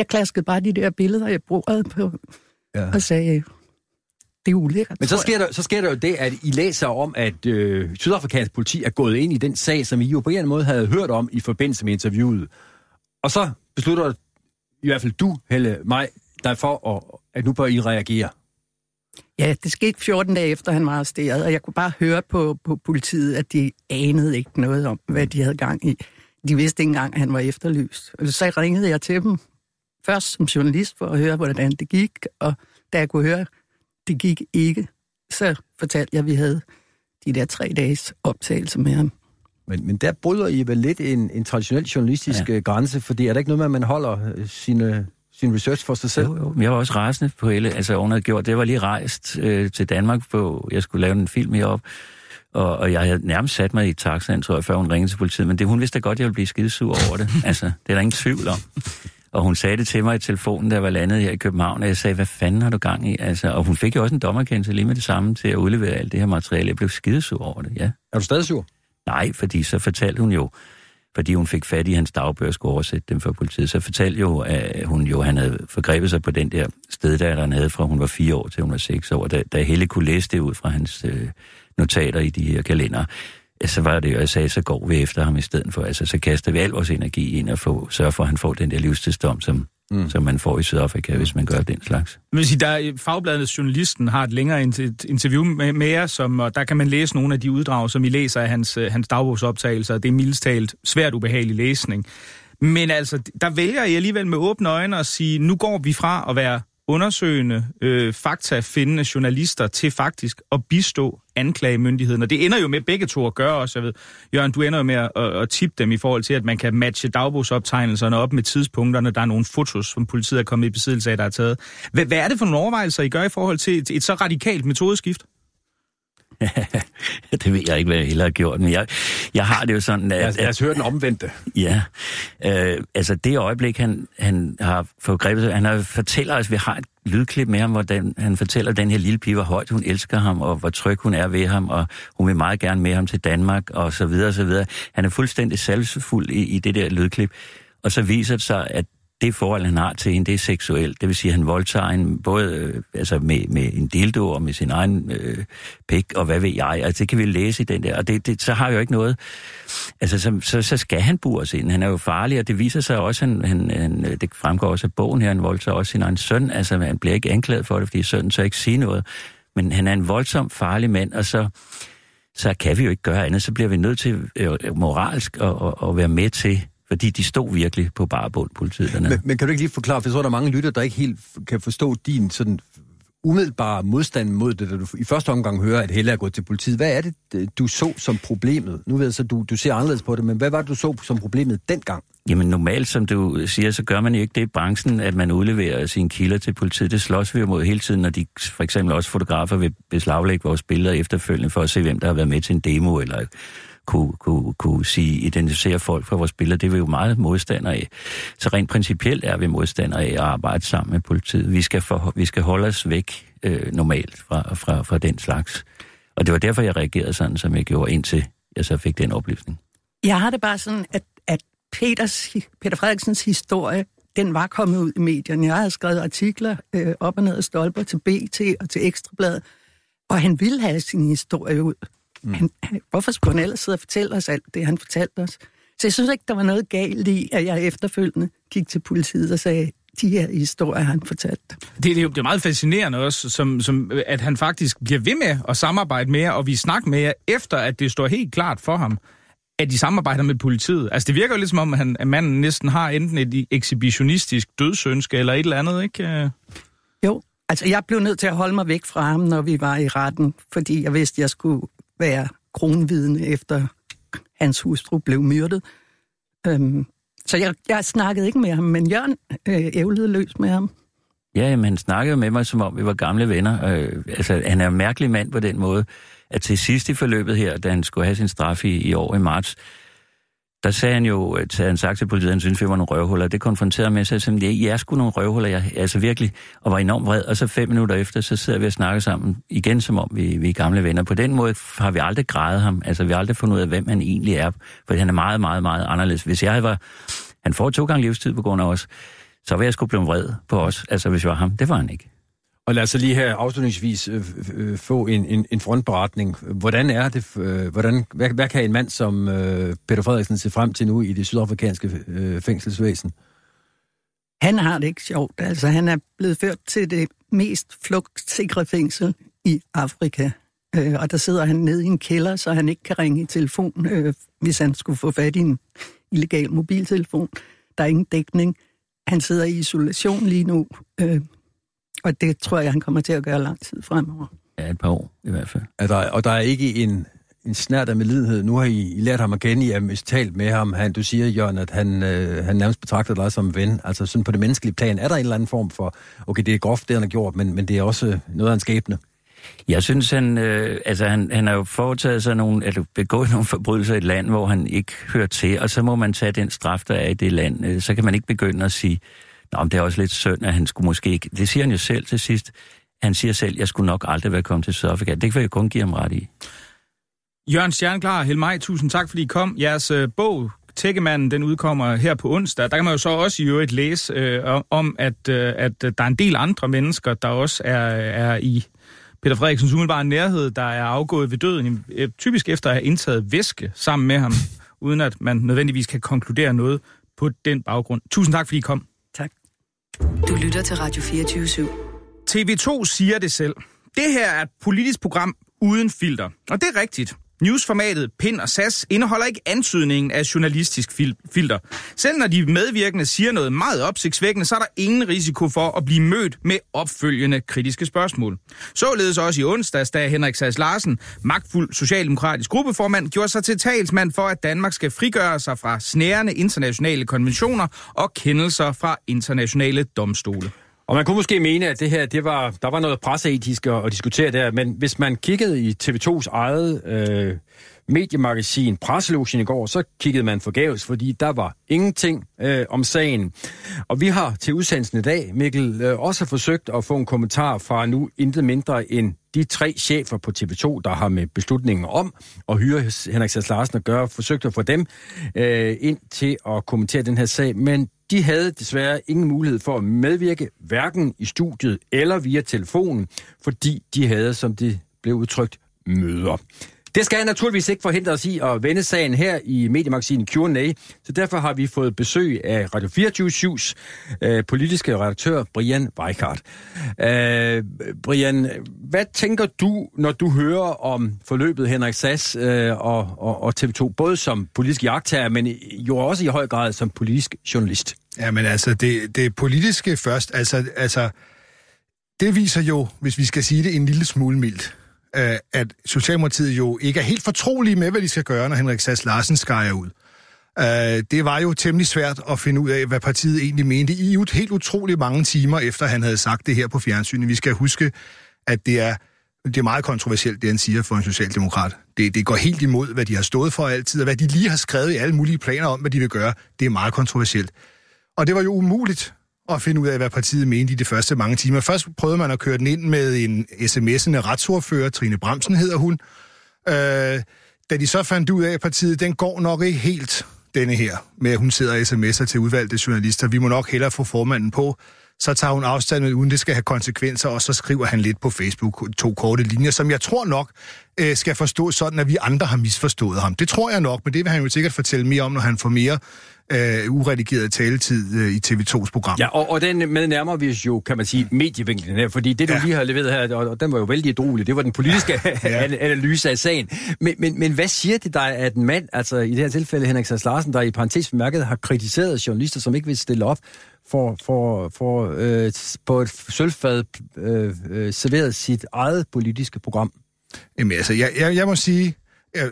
jeg klaskede bare de der billeder, jeg brugte på, ja. og sagde, det er ulækkert. Men så sker, der, så sker der jo det, at I læser om, at øh, sydafrikansk politi er gået ind i den sag, som I jo på en eller anden måde havde hørt om i forbindelse med interviewet. Og så beslutter i hvert fald du, Helle, mig, dig for, at, at nu bør I reagere. Ja, det skete 14 dage efter, han var arresteret, og jeg kunne bare høre på, på politiet, at de anede ikke noget om, hvad de havde gang i. De vidste ikke engang, at han var efterlyst. Og så ringede jeg til dem, først som journalist, for at høre, hvordan det gik, og da jeg kunne høre, det gik ikke, så fortalte jeg, at vi havde de der tre dages optagelser med ham. Men, men der bryder I vel lidt en, en traditionel journalistisk ja. grænse, fordi er der ikke noget med, at man holder sine sin research for sig selv? Jo, jo. Jeg var også rasende på hele, altså hun havde gjort, det var lige rejst øh, til Danmark, på, jeg skulle lave en film op, og, og jeg havde nærmest sat mig i taxaen, tror jeg, før hun ringede til politiet, men det, hun vidste da godt, at jeg ville blive skidesur over det. altså, det er der ingen tvivl om. Og hun sagde det til mig i telefonen, da jeg var landet her i København, og jeg sagde, hvad fanden har du gang i? Altså, og hun fik jo også en dommerkendelse lige med det samme til at udlevere alt det her materiale. Jeg blev skidesur over det, ja. Er du stadig sur? Nej, fordi så fortalte hun jo, fordi hun fik fat i hans dagbøger, skulle oversætte dem for politiet, så fortalte jo, at hun jo, han havde forgrebet sig på den der sted, der han havde fra hun var fire år til hun var seks år, da, da Helle kunne læse det ud fra hans øh, notater i de her kalender, så var det jo, jeg sagde, så går vi efter ham i stedet for, altså så kaster vi al vores energi ind og få, sørge for, at han får den der livstidsdom, som, mm. som man får i Sydafrika, hvis man gør den slags. Men sige, der Fagbladets journalisten har et længere interview med, med jer, som, og der kan man læse nogle af de uddrag, som I læser af hans, øh, hans dagbogsoptagelser. Det er mildest talt svært ubehagelig læsning. Men altså, der vælger I alligevel med åbne øjne at sige, nu går vi fra at være undersøgende, øh, faktafindende journalister til faktisk at bistå anklagemyndigheden. Og det ender jo med begge to at gøre også. Jeg ved, Jørgen, du ender jo med at, at tippe dem i forhold til, at man kan matche dagbogsoptegnelserne op med tidspunkterne. Der er nogle fotos, som politiet er kommet i besiddelse af, der er taget. Hvad, hvad er det for nogle overvejelser, I gør i forhold til et, et så radikalt metodeskift? det ved jeg ikke, hvad jeg heller har gjort, men jeg, jeg har det jo sådan... At, lad os høre den omvendte. Ja, øh, altså det øjeblik, han, han har fået grebet, han har fortæller os, vi har et lydklip med ham, hvor den, han fortæller, at den her lille pige, hvor højt hun elsker ham, og hvor tryg hun er ved ham, og hun vil meget gerne med ham til Danmark, og så videre, og så videre. Han er fuldstændig salgsfuld i, i det der lydklip. Og så viser det sig, at det forhold, han har til hende, det er seksuelt. Det vil sige, at han voldtager hende både øh, altså med, med en dildo og med sin egen øh, pik, og hvad ved jeg. Altså, det kan vi læse i den der. Og det, det, så har jo ikke noget... Altså, så, så, så skal han bures ind. Han er jo farlig, og det viser sig også, han, han, han, øh, det fremgår også af bogen her, han voldtager også sin egen søn. Altså, han bliver ikke anklaget for det, fordi sønnen så ikke siger noget. Men han er en voldsom farlig mand, og så så kan vi jo ikke gøre andet. Så bliver vi nødt til øh, moralsk at, at, at være med til fordi de stod virkelig på bare bund, politiet dernede. Men, men kan du ikke lige forklare, for jeg tror, der er mange lytter, der ikke helt kan forstå din sådan umiddelbare modstand mod det, da du i første omgang hører, at Helle er gået til politiet. Hvad er det, du så som problemet? Nu ved jeg så, du, du ser anderledes på det, men hvad var det, du så som problemet dengang? Jamen normalt, som du siger, så gør man ikke det i branchen, at man udleverer sine kilder til politiet. Det slås vi jo mod hele tiden, når de for eksempel også fotografer vil beslaglægge vores billeder efterfølgende for at se, hvem der har været med til en demo eller kunne, kunne, kunne sige, identificere folk fra vores billeder, det er vi jo meget modstandere af. Så rent principielt er vi modstandere af at arbejde sammen med politiet. Vi skal, for, vi skal holde os væk øh, normalt fra, fra, fra den slags. Og det var derfor, jeg reagerede sådan, som jeg gjorde, indtil jeg så fik den oplysning. Jeg har det bare sådan, at, at Peters, Peter Frederiksens historie, den var kommet ud i medierne. Jeg havde skrevet artikler øh, op og ned af stolper til BT og til Ekstrabladet, og han ville have sin historie ud. Mm. Han, han, hvorfor skulle han ellers sidde og fortælle os alt det, han fortalte os? Så jeg synes ikke, der var noget galt i, at jeg efterfølgende gik til politiet og sagde, de her historier, han fortalte. Det, det, er jo det er meget fascinerende også, som, som, at han faktisk bliver ved med at samarbejde med jer, og vi snakker med jer, efter at det står helt klart for ham, at de samarbejder med politiet. Altså det virker jo lidt som om, at, han, at manden næsten har enten et ekshibitionistisk dødsønske eller et eller andet, ikke? Jo, altså jeg blev nødt til at holde mig væk fra ham, når vi var i retten, fordi jeg vidste, jeg skulle være kronvidne efter hans hustru blev myrdet. Øhm, så jeg, jeg snakkede ikke med ham, men Jørgen øh, ævlede løs med ham. Ja, men han snakkede med mig, som om vi var gamle venner. Øh, altså, han er en mærkelig mand på den måde, at til sidst i forløbet her, da han skulle have sin straf i, i år i marts, der sagde han jo, øh, at han sagt til politiet, at han synes, vi var nogle røvhuller. Det konfronterede mig, og sagde, at jeg er sgu nogle røvhuller, jeg, altså virkelig, og var enormt vred. Og så fem minutter efter, så sidder vi og snakker sammen igen, som om vi, vi er gamle venner. På den måde har vi aldrig grædet ham. Altså, vi har aldrig fundet ud af, hvem han egentlig er. For han er meget, meget, meget anderledes. Hvis jeg var... Han får to gange livstid på grund af os. Så var jeg sgu blevet vred på os. Altså, hvis jeg var ham. Det var han ikke. Og lad os så lige her afslutningsvis øh, øh, få en, en, en frontberetning. Hvordan er det, øh, hvordan, hvad, hvad kan en mand som øh, Peter Frederiksen se frem til nu i det sydafrikanske øh, fængselsvæsen? Han har det ikke sjovt. Altså, han er blevet ført til det mest flugtsikre fængsel i Afrika. Øh, og der sidder han nede i en kælder, så han ikke kan ringe i telefon, øh, hvis han skulle få fat i en illegal mobiltelefon. Der er ingen dækning. Han sidder i isolation lige nu. Øh, og det tror jeg, han kommer til at gøre lang tid fremover. Ja, et par år i hvert fald. Er der, og der er ikke en, en snært af medlidenhed. Nu har I, I lært ham at kende, I har talt med ham. Han, du siger, Jørgen, at han, øh, han nærmest betragter dig som ven. Altså sådan på det menneskelige plan, er der en eller anden form for, okay, det er groft, det han har gjort, men, men det er også noget af en skæbne? Jeg synes, han, øh, altså han, han har jo foretaget sig nogle, eller begået nogle forbrydelser i et land, hvor han ikke hører til, og så må man tage den straf, der er i det land. Øh, så kan man ikke begynde at sige, Nå, det er også lidt synd, at han skulle måske ikke... Det siger han jo selv til sidst. Han siger selv, jeg skulle nok aldrig være kommet til Sydafrika. Det kan jeg kun give ham ret i. Jørgen Stjernklar, Helmej, tusind tak, fordi I kom. Jeres øh, bog, Tækkemanden, den udkommer her på onsdag. Der kan man jo så også i øvrigt læse øh, om, at, øh, at der er en del andre mennesker, der også er, er i Peter Frederiksens umiddelbare nærhed, der er afgået ved døden, øh, typisk efter at have indtaget væske sammen med ham, uden at man nødvendigvis kan konkludere noget på den baggrund. Tusind tak, fordi I kom. Du lytter til Radio 24 /7. TV2 siger det selv. Det her er et politisk program uden filter. Og det er rigtigt. Newsformatet Pind og SAS indeholder ikke antydningen af journalistisk fil- filter. Selv når de medvirkende siger noget meget opsigtsvækkende, så er der ingen risiko for at blive mødt med opfølgende kritiske spørgsmål. Således også i onsdags, da Henrik Sass Larsen, magtfuld socialdemokratisk gruppeformand, gjorde sig til talsmand for, at Danmark skal frigøre sig fra snærende internationale konventioner og kendelser fra internationale domstole. Og man kunne måske mene, at det her, det var, der var noget presseetisk at, at diskutere der, men hvis man kiggede i TV2's eget øh, mediemagasin Presselogen i går, så kiggede man forgæves, fordi der var ingenting øh, om sagen. Og vi har til udsendelsen i dag, Mikkel, øh, også forsøgt at få en kommentar fra nu intet mindre end de tre chefer på TV2, der har med beslutningen om at hyre Henrik Sass Larsen at gøre, forsøgt at få dem øh, ind til at kommentere den her sag, men de havde desværre ingen mulighed for at medvirke, hverken i studiet eller via telefonen, fordi de havde, som det blev udtrykt, møder. Det skal naturligvis ikke forhindre os i at vende sagen her i mediemagasinet Q&A, så derfor har vi fået besøg af Radio 24-7's øh, politiske redaktør Brian Weikart. Øh, Brian, hvad tænker du, når du hører om forløbet Henrik Sass øh, og, og, og TV2, både som politisk jagttager, men jo også i høj grad som politisk journalist? Ja, men altså, det, det politiske først, altså, altså, det viser jo, hvis vi skal sige det en lille smule mildt, øh, at Socialdemokratiet jo ikke er helt fortrolige med, hvad de skal gøre, når Henrik Sass Larsen skærer ud. Øh, det var jo temmelig svært at finde ud af, hvad partiet egentlig mente i helt utrolig mange timer, efter han havde sagt det her på fjernsynet. Vi skal huske, at det er, det er meget kontroversielt, det han siger for en socialdemokrat. Det, det går helt imod, hvad de har stået for altid, og hvad de lige har skrevet i alle mulige planer om, hvad de vil gøre. Det er meget kontroversielt. Og det var jo umuligt at finde ud af, hvad partiet mente i de første mange timer. Først prøvede man at køre den ind med en sms'ende retsordfører, Trine Bremsen hedder hun. Øh, da de så fandt ud af, at partiet, den går nok ikke helt denne her, med at hun sidder og sms'er til udvalgte journalister. Vi må nok hellere få formanden på, så tager hun afstand med, uden det skal have konsekvenser, og så skriver han lidt på Facebook to korte linjer, som jeg tror nok øh, skal forstå sådan, at vi andre har misforstået ham. Det tror jeg nok, men det vil han jo sikkert fortælle mere om, når han får mere øh, uredigeret taletid øh, i TV2's program. Ja, og, og den med nærmer vi os jo, kan man sige, medievinklen her, fordi det, du ja. lige har leveret her, og, og den var jo vældig drolig, det var den politiske ja. analyse af sagen. Men, men, men hvad siger det dig, at en mand, altså i det her tilfælde Henrik Sass Larsen, der i parentes bemærket har kritiseret journalister, som ikke vil stille op, for, for, for øh, på et sølvfad øh, øh, serveret sit eget politiske program? Jamen altså, jeg, jeg, jeg må sige, jeg,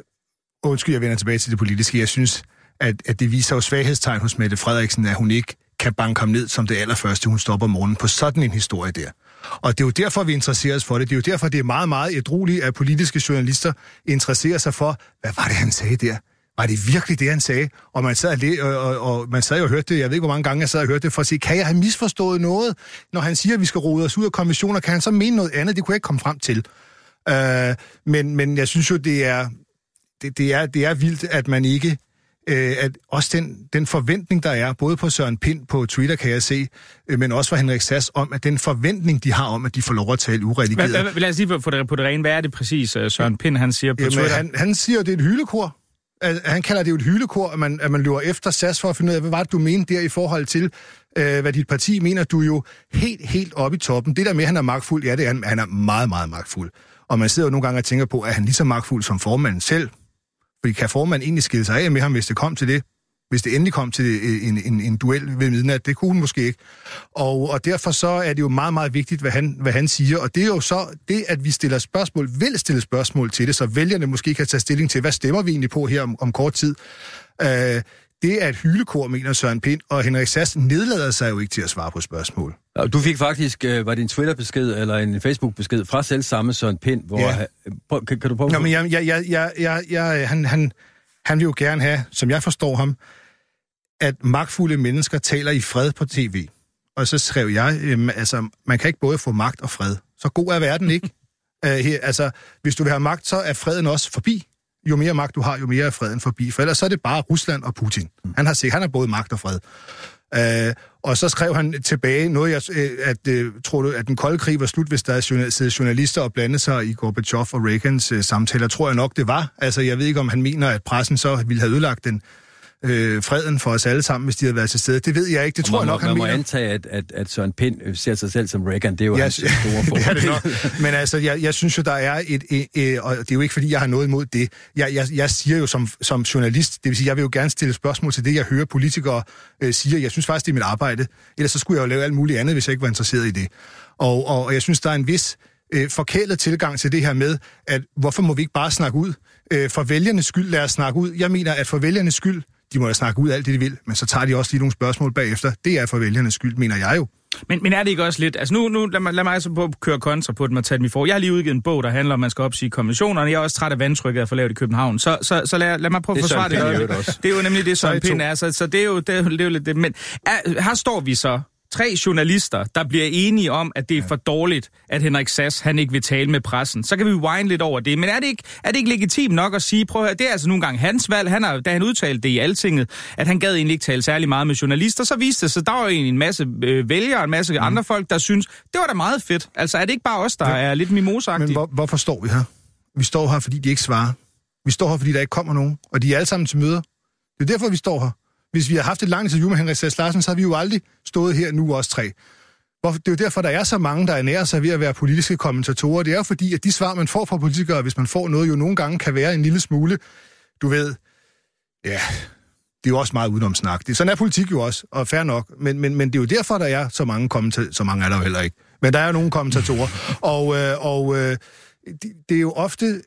undskyld, jeg vender tilbage til det politiske, jeg synes, at, at det viser jo svaghedstegn hos Mette Frederiksen, at hun ikke kan banke ham ned som det allerførste, hun stopper morgenen på sådan en historie der. Og det er jo derfor, vi interesserer os for det. Det er jo derfor, det er meget, meget ædrueligt, at politiske journalister interesserer sig for, hvad var det, han sagde der? Var det virkelig det, han sagde? Og man sad, og, og, og man sad og hørte det, jeg ved ikke, hvor mange gange jeg sad og hørte det, for at sige, kan jeg have misforstået noget? Når han siger, at vi skal rode os ud af konventioner, kan han så mene noget andet? Det kunne jeg ikke komme frem til. Uh, men, men jeg synes jo, det er, det, det, er, det er vildt, at man ikke øh, at også den, den forventning, der er, både på Søren Pind på Twitter, kan jeg se, øh, men også for Henrik Sass, om at den forventning, de har om, at de får lov at tale uredigeret. Lad os lige få det på det rene. Hvad er det præcis, øh, Søren Pind, han siger på Jamen, Twitter? Han, han siger, at det er et hylekor. At, han kalder det jo et hylekor, at man, at man løber efter SAS for at finde ud af, hvad var det, du mente der i forhold til, øh, hvad dit parti mener. Du er jo helt, helt oppe i toppen. Det der med, at han er magtfuld, ja, det er han, han er meget, meget magtfuld. Og man sidder jo nogle gange og tænker på, at han lige så magtfuld som formanden selv? Fordi kan formanden egentlig skille sig af med ham, hvis det kom til det? Hvis det endelig kom til en, en, en duel ved midnat, det kunne hun måske ikke. Og, og derfor så er det jo meget, meget vigtigt, hvad han, hvad han siger. Og det er jo så det, at vi stiller spørgsmål, vil stille spørgsmål til det, så vælgerne måske kan tage stilling til, hvad stemmer vi egentlig på her om, om kort tid. Øh, det er et hylekor, mener Søren Pind, og Henrik Sass nedlader sig jo ikke til at svare på spørgsmål. Du fik faktisk, øh, var det en Twitter-besked eller en Facebook-besked fra selv samme Søren Pind, hvor... Ja. Prøv, kan, kan du prøve? Nå, men jeg, jeg, jeg, jeg, jeg, han, han, han vil jo gerne have, som jeg forstår ham, at magtfulde mennesker taler i fred på tv. Og så skrev jeg, øhm, altså, man kan ikke både få magt og fred. Så god er verden ikke. uh, her, altså, hvis du vil have magt, så er freden også forbi jo mere magt du har, jo mere er freden forbi. For ellers så er det bare Rusland og Putin. Han har han har både magt og fred. Øh, og så skrev han tilbage noget, jeg, øh, at, uh, tror du, at den kolde krig var slut, hvis der sidder journalister og blandede sig i Gorbachev og Reagans øh, samtaler. Tror jeg nok, det var. Altså, jeg ved ikke, om han mener, at pressen så ville have ødelagt den øh, freden for os alle sammen, hvis de havde været til stede. Det ved jeg ikke. Det tror man, jeg nok, han mener. Man må antage, at, at, at Søren Pind øh, ser sig selv som Reagan. Det er jo ja, hans store formål. det nok. Men altså, jeg, jeg synes jo, der er et, et, et... Og det er jo ikke, fordi jeg har noget imod det. Jeg, jeg, jeg siger jo som, som journalist, det vil sige, jeg vil jo gerne stille spørgsmål til det, jeg hører politikere øh, siger. Jeg synes faktisk, det er mit arbejde. Ellers så skulle jeg jo lave alt muligt andet, hvis jeg ikke var interesseret i det. Og, og, og jeg synes, der er en vis øh, forkælet tilgang til det her med, at hvorfor må vi ikke bare snakke ud? Øh, for vælgernes skyld, lad os snakke ud. Jeg mener, at for vælgernes skyld, de må da snakke ud alt det, de vil, men så tager de også lige nogle spørgsmål bagefter. Det er for vælgernes skyld, mener jeg jo. Men, men er det ikke også lidt... Altså nu, nu lad, mig, lad mig altså på køre kontra på den og tage den i for. Jeg har lige udgivet en bog, der handler om, at man skal opsige konventionerne. Jeg er også træt af vandtrykket at få lavet i København. Så, så, så lad, lad mig prøve at forsvare det. Det, det er jo nemlig det, som Pind er. Så, så det, er jo, det, er, det er jo lidt det. Men er, her står vi så tre journalister, der bliver enige om, at det er for dårligt, at Henrik Sass han ikke vil tale med pressen. Så kan vi whine lidt over det. Men er det ikke, er det ikke legitimt nok at sige, prøv at høre, det er altså nogle gange hans valg. Han har, da han udtalte det i altinget, at han gad egentlig ikke tale særlig meget med journalister, så viste det sig, der var jo egentlig en masse øh, vælgere, en masse mm. andre folk, der synes, det var da meget fedt. Altså er det ikke bare os, der ja. er lidt mimosagtige? Men hvor, hvorfor står vi her? Vi står her, fordi de ikke svarer. Vi står her, fordi der ikke kommer nogen. Og de er alle sammen til møder. Det er derfor, vi står her. Hvis vi har haft et langt interview med Henrik Sass Larsen, så har vi jo aldrig stået her nu også tre. Det er jo derfor, der er så mange, der er sig ved at være politiske kommentatorer. Det er jo fordi, at de svar, man får fra politikere, hvis man får noget, jo nogle gange kan være en lille smule, du ved, ja, det er jo også meget udenomsnak. Det, sådan er politik jo også, og fair nok. Men, men, men det er jo derfor, der er så mange kommentatorer. Så mange er der jo heller ikke. Men der er jo nogle kommentatorer. og øh, og øh, det, det er jo ofte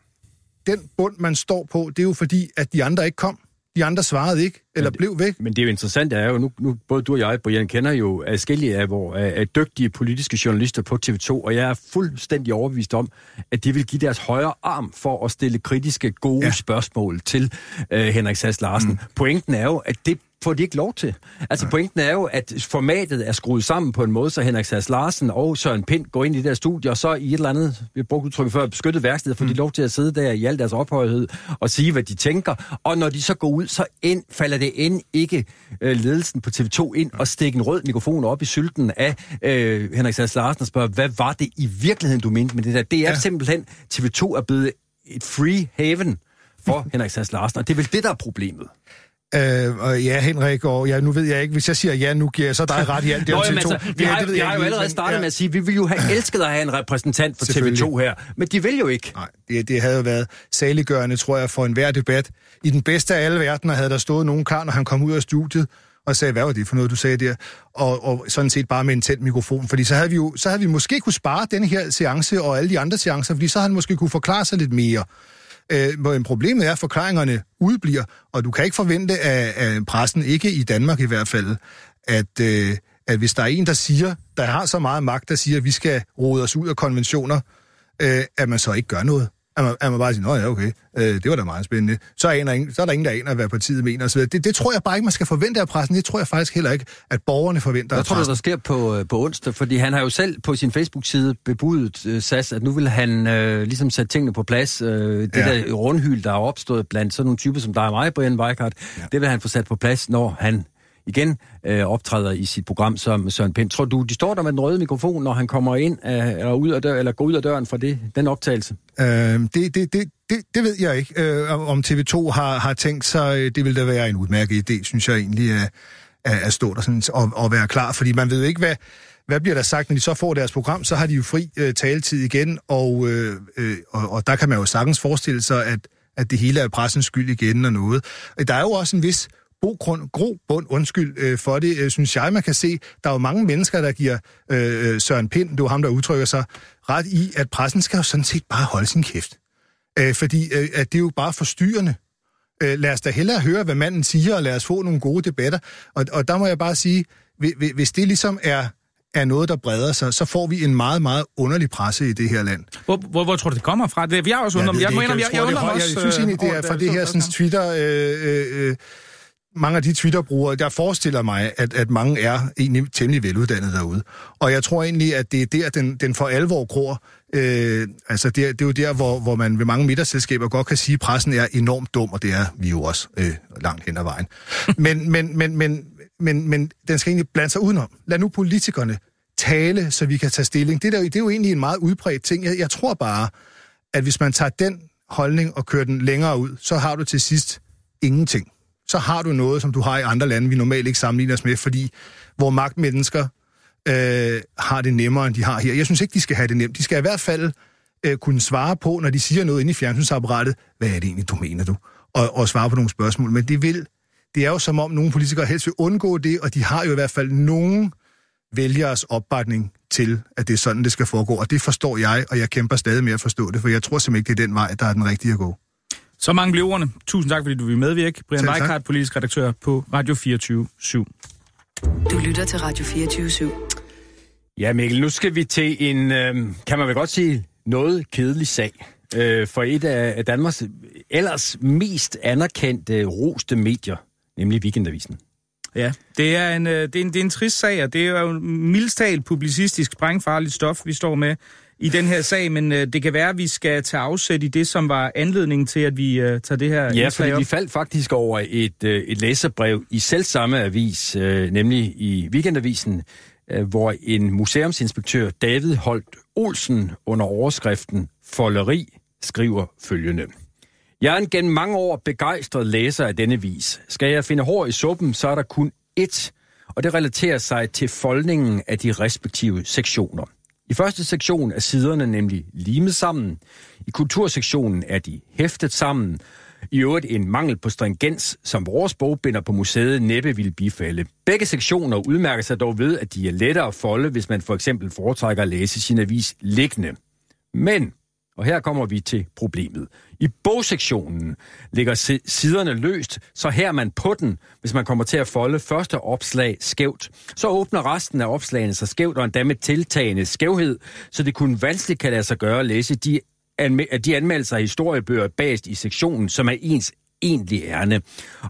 den bund, man står på, det er jo fordi, at de andre ikke kom. De andre svarede ikke, eller men, blev væk. Men det er jo interessant, er jo, nu, nu både du og jeg, Brian, kender jo forskellige af, hvor, af dygtige politiske journalister på TV2, og jeg er fuldstændig overbevist om, at de vil give deres højre arm for at stille kritiske, gode ja. spørgsmål til uh, Henrik Sass Larsen. Mm. Pointen er jo, at det får de ikke lov til. Altså pointen er jo, at formatet er skruet sammen på en måde, så Henrik Sass Larsen og Søren Pind går ind i det der studie, og så i et eller andet, vi har brugt udtryk før, beskyttet værksted, får mm. de lov til at sidde der i al deres ophøjethed og sige, hvad de tænker. Og når de så går ud, så ind, falder det end ikke øh, ledelsen på TV2 ind og stikke en rød mikrofon op i sylten af øh, Henrik Sass Larsen og spørge, hvad var det i virkeligheden, du mente med det der? Det er ja. simpelthen, TV2 er blevet et free haven for Henrik Sass Larsen, og det er vel det, der er problemet. Øh, og ja, Henrik, og ja, nu ved jeg ikke, hvis jeg siger ja, nu giver jeg så dig ret i alt det Nå, jamen, TV2. altså, vi har, det vi jeg har jo allerede startet ja. med at sige, at vi ville jo have elsket at have en repræsentant for TV2 her, men de vil jo ikke. Nej, det, det havde jo været saliggørende, tror jeg, for enhver debat. I den bedste af alle verdener havde der stået nogen kar, når han kom ud af studiet, og sagde, hvad var det for noget, du sagde der? Og, og sådan set bare med en tændt mikrofon, fordi så havde vi jo så havde vi måske kunne spare den her seance og alle de andre seancer, fordi så havde han måske kunne forklare sig lidt mere. Øh, men problemet er, at forklaringerne udbliver, og du kan ikke forvente af, af pressen, ikke i Danmark i hvert fald, at, øh, at hvis der er en, der siger, der har så meget magt, der siger, at vi skal rode os ud af konventioner, øh, at man så ikke gør noget. At man, at man bare siger, nå ja, okay, øh, det var da meget spændende. Så, aner ingen, så er der ingen, der aner, hvad partiet mener osv. Det, det tror jeg bare ikke, man skal forvente af pressen. Det tror jeg faktisk heller ikke, at borgerne forventer Hvad tror du, der sker på, øh, på onsdag? Fordi han har jo selv på sin Facebook-side bebudet øh, SAS, at nu vil han øh, ligesom sætte tingene på plads. Øh, det ja. der rundhyl, der er opstået blandt sådan nogle typer som dig og mig, Brian Weikart, ja. det vil han få sat på plads, når han igen øh, optræder i sit program som Søren Pind. Tror du, de står der med den røde mikrofon, når han kommer ind øh, eller, ud af dør, eller går ud af døren fra det, den optagelse? Øh, det, det, det, det, det ved jeg ikke, øh, om- TV2 har, har tænkt sig. Øh, det vil da være en udmærket idé, synes jeg egentlig, at, at, stå der sådan, og, og være klar. Fordi man ved ikke, hvad, hvad bliver der sagt, når de så får deres program, så har de jo fri øh, taletid igen, og, øh, øh, og, og der kan man jo sagtens forestille sig, at, at det hele er pressens skyld igen og noget. Øh, der er jo også en vis grund, gro bund, undskyld øh, for det, øh, synes jeg, man kan se. Der er jo mange mennesker, der giver øh, Søren Pind, det er jo ham, der udtrykker sig, ret i, at pressen skal jo sådan set bare holde sin kæft. Øh, fordi øh, at det er jo bare forstyrrende. Øh, lad os da hellere høre, hvad manden siger, og lad os få nogle gode debatter. Og, og der må jeg bare sige, hvi- hvi- hvis det ligesom er, er noget, der breder sig, så får vi en meget, meget underlig presse i det her land. Hvor, hvor, hvor tror du, det kommer fra? Det, jeg har også undret mig. ved Jeg, det indrømme, jeg, jeg, det undrer mig høj- også... Jeg synes egentlig, det øh, er over fra det her sådan, Twitter... Øh, øh, øh, mange af de Twitter-brugere, der forestiller mig, at, at mange er egentlig temmelig veluddannede derude. Og jeg tror egentlig, at det er der, den, den for alvor gror. Øh, altså, det, er- det er jo der, hvor, hvor man ved mange middagsselskaber godt kan sige, at pressen er enormt dum, og det er vi jo også øh, langt hen ad vejen. Men, men, men, men, men, men den skal egentlig blande sig udenom. Lad nu politikerne tale, så vi kan tage stilling. Det, der, det er jo egentlig en meget udbredt ting. Jeg, jeg tror bare, at hvis man tager den holdning og kører den længere ud, så har du til sidst ingenting. Så har du noget, som du har i andre lande, vi normalt ikke sammenligner os med, fordi hvor magtmennesker øh, har det nemmere, end de har her. Jeg synes ikke, de skal have det nemt. De skal i hvert fald øh, kunne svare på, når de siger noget inde i fjernsynsapparatet, hvad er det egentlig, du mener du? Og, og svare på nogle spørgsmål. Men det vil, det er jo som om nogle politikere helst vil undgå det, og de har jo i hvert fald nogen vælgeres opbakning til, at det er sådan, det skal foregå. Og det forstår jeg, og jeg kæmper stadig med at forstå det, for jeg tror simpelthen ikke, det er den vej, der er den rigtige at gå. Så mange blev ordene. Tusind tak, fordi du vil medvirke. Brian. Weikart, politisk redaktør på Radio 24 7. Du lytter til Radio 24 /7. Ja, Mikkel, nu skal vi til en, øh, kan man vel godt sige, noget kedelig sag. Øh, for et af af Danmarks ellers mest anerkendte, roste medier, nemlig Weekendavisen. Ja, det er, en, øh, det, er en, det er en trist sag, og det er jo mildstalt publicistisk sprængfarligt stof, vi står med i den her sag, men øh, det kan være, at vi skal tage afsæt i det, som var anledningen til, at vi øh, tager det her Ja, fordi op. vi faldt faktisk over et, øh, et læserbrev i selv samme avis, øh, nemlig i Weekendavisen, øh, hvor en museumsinspektør, David Holt Olsen, under overskriften Folderi, skriver følgende. Jeg er en gennem mange år begejstret læser af denne vis. Skal jeg finde hår i suppen, så er der kun ét, og det relaterer sig til foldningen af de respektive sektioner. I første sektion er siderne nemlig limet sammen. I kultursektionen er de hæftet sammen. I øvrigt en mangel på stringens, som vores bogbinder på museet næppe ville bifalde. Begge sektioner udmærker sig dog ved, at de er lettere at folde, hvis man for eksempel foretrækker at læse sin avis liggende. Men, og her kommer vi til problemet. I bogsektionen ligger siderne løst, så her man på den, hvis man kommer til at folde første opslag skævt. Så åbner resten af opslagene sig skævt og endda med tiltagende skævhed, så det kun vanskeligt kan lade sig gøre at læse de, anme- de anmeldelser af historiebøger bagest i sektionen, som er ens egentlig ærne.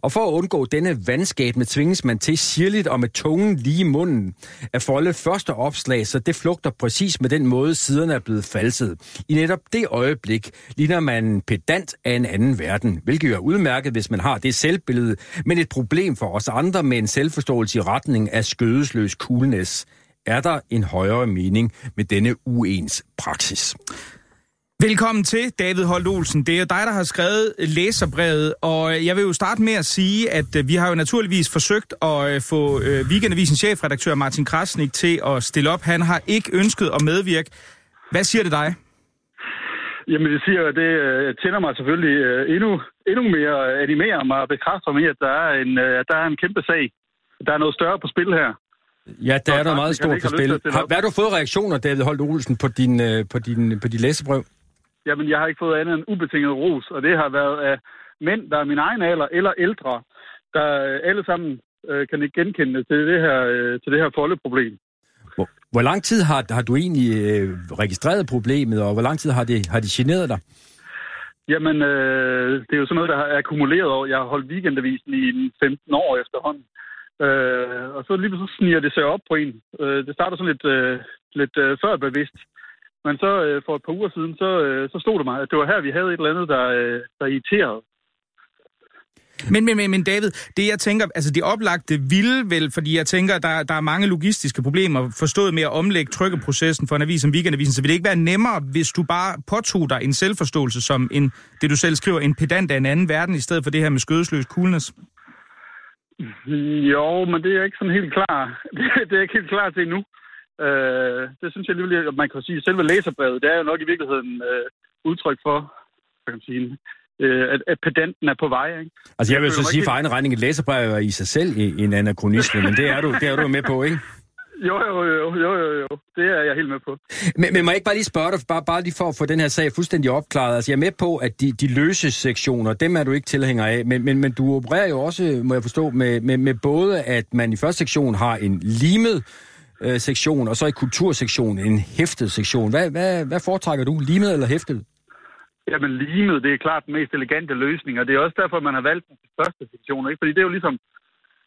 Og for at undgå denne vandskabende tvinges man til sirligt og med tungen lige i munden at folde første opslag, så det flugter præcis med den måde, siderne er blevet falset. I netop det øjeblik ligner man pedant af en anden verden, hvilket jo er udmærket, hvis man har det selvbillede, men et problem for os andre med en selvforståelse i retning af skødesløs coolness. Er der en højere mening med denne uens praksis? Velkommen til, David Holt Olsen. Det er dig, der har skrevet læserbrevet, og jeg vil jo starte med at sige, at øh, vi har jo naturligvis forsøgt at øh, få øh, Weekendavisens chefredaktør Martin Krasnik til at stille op. Han har ikke ønsket at medvirke. Hvad siger det dig? Jamen, det siger, at det tænder mig selvfølgelig endnu, endnu mere, animerer mig og bekræfter mig, at der er, en, der er en kæmpe sag. Der er noget større på spil her. Ja, der er der meget stort på spil. Har, hvad har du fået reaktioner, David Holt Olsen, på din, på din, på din læsebrev? Jamen, jeg har ikke fået andet end ubetinget ros, og det har været af mænd, der er min egen alder, eller ældre, der alle sammen øh, kan ikke genkende til det her, øh, til det her foldeproblem. Hvor, hvor lang tid har, har du egentlig øh, registreret problemet, og hvor lang tid har det, har det generet dig? Jamen, øh, det er jo sådan noget, der har akkumuleret over. Jeg har holdt weekendavisen i 15 år efterhånden. Øh, og så lige så sniger det sig op på en. Øh, det starter sådan lidt, øh, lidt øh, før bevidst. Men så øh, for et par uger siden, så, øh, så stod det mig, at det var her, vi havde et eller andet, der, øh, der irriterede. Men, men, men, David, det jeg tænker, altså det oplagte ville vel, fordi jeg tænker, der, der er mange logistiske problemer forstået med at omlægge trykkeprocessen for en avis som Weekendavisen, så vil det ikke være nemmere, hvis du bare påtog dig en selvforståelse som en, det du selv skriver, en pedant af en anden verden, i stedet for det her med skødesløs coolness? Jo, men det er ikke sådan helt klar. Det er ikke helt klar til endnu. Øh, det synes jeg alligevel, at man kan sige, at selve læserbrevet, det er jo nok i virkeligheden øh, udtryk for, kan man sige, øh, at, at pedanten er på vej. Ikke? Altså jeg vil så sige for egen regning, at læserbrev er i sig selv en anachronisme, men det er du, det er du med på, ikke? Jo, jo, jo, jo, jo, jo. Det er jeg helt med på. Men, men må jeg ikke bare lige spørge dig, bare, bare lige for at få den her sag fuldstændig opklaret. Altså jeg er med på, at de, de løse sektioner, dem er du ikke tilhænger af, men, men, men du opererer jo også, må jeg forstå, med, med, med både, at man i første sektion har en limet øh, sektion, og så i kultursektionen en hæftet sektion. Hvad, hvad, hvad foretrækker du, limet eller hæftet? Jamen limet, det er klart den mest elegante løsning, og det er også derfor, man har valgt den første sektion. Ikke? Fordi det er jo ligesom,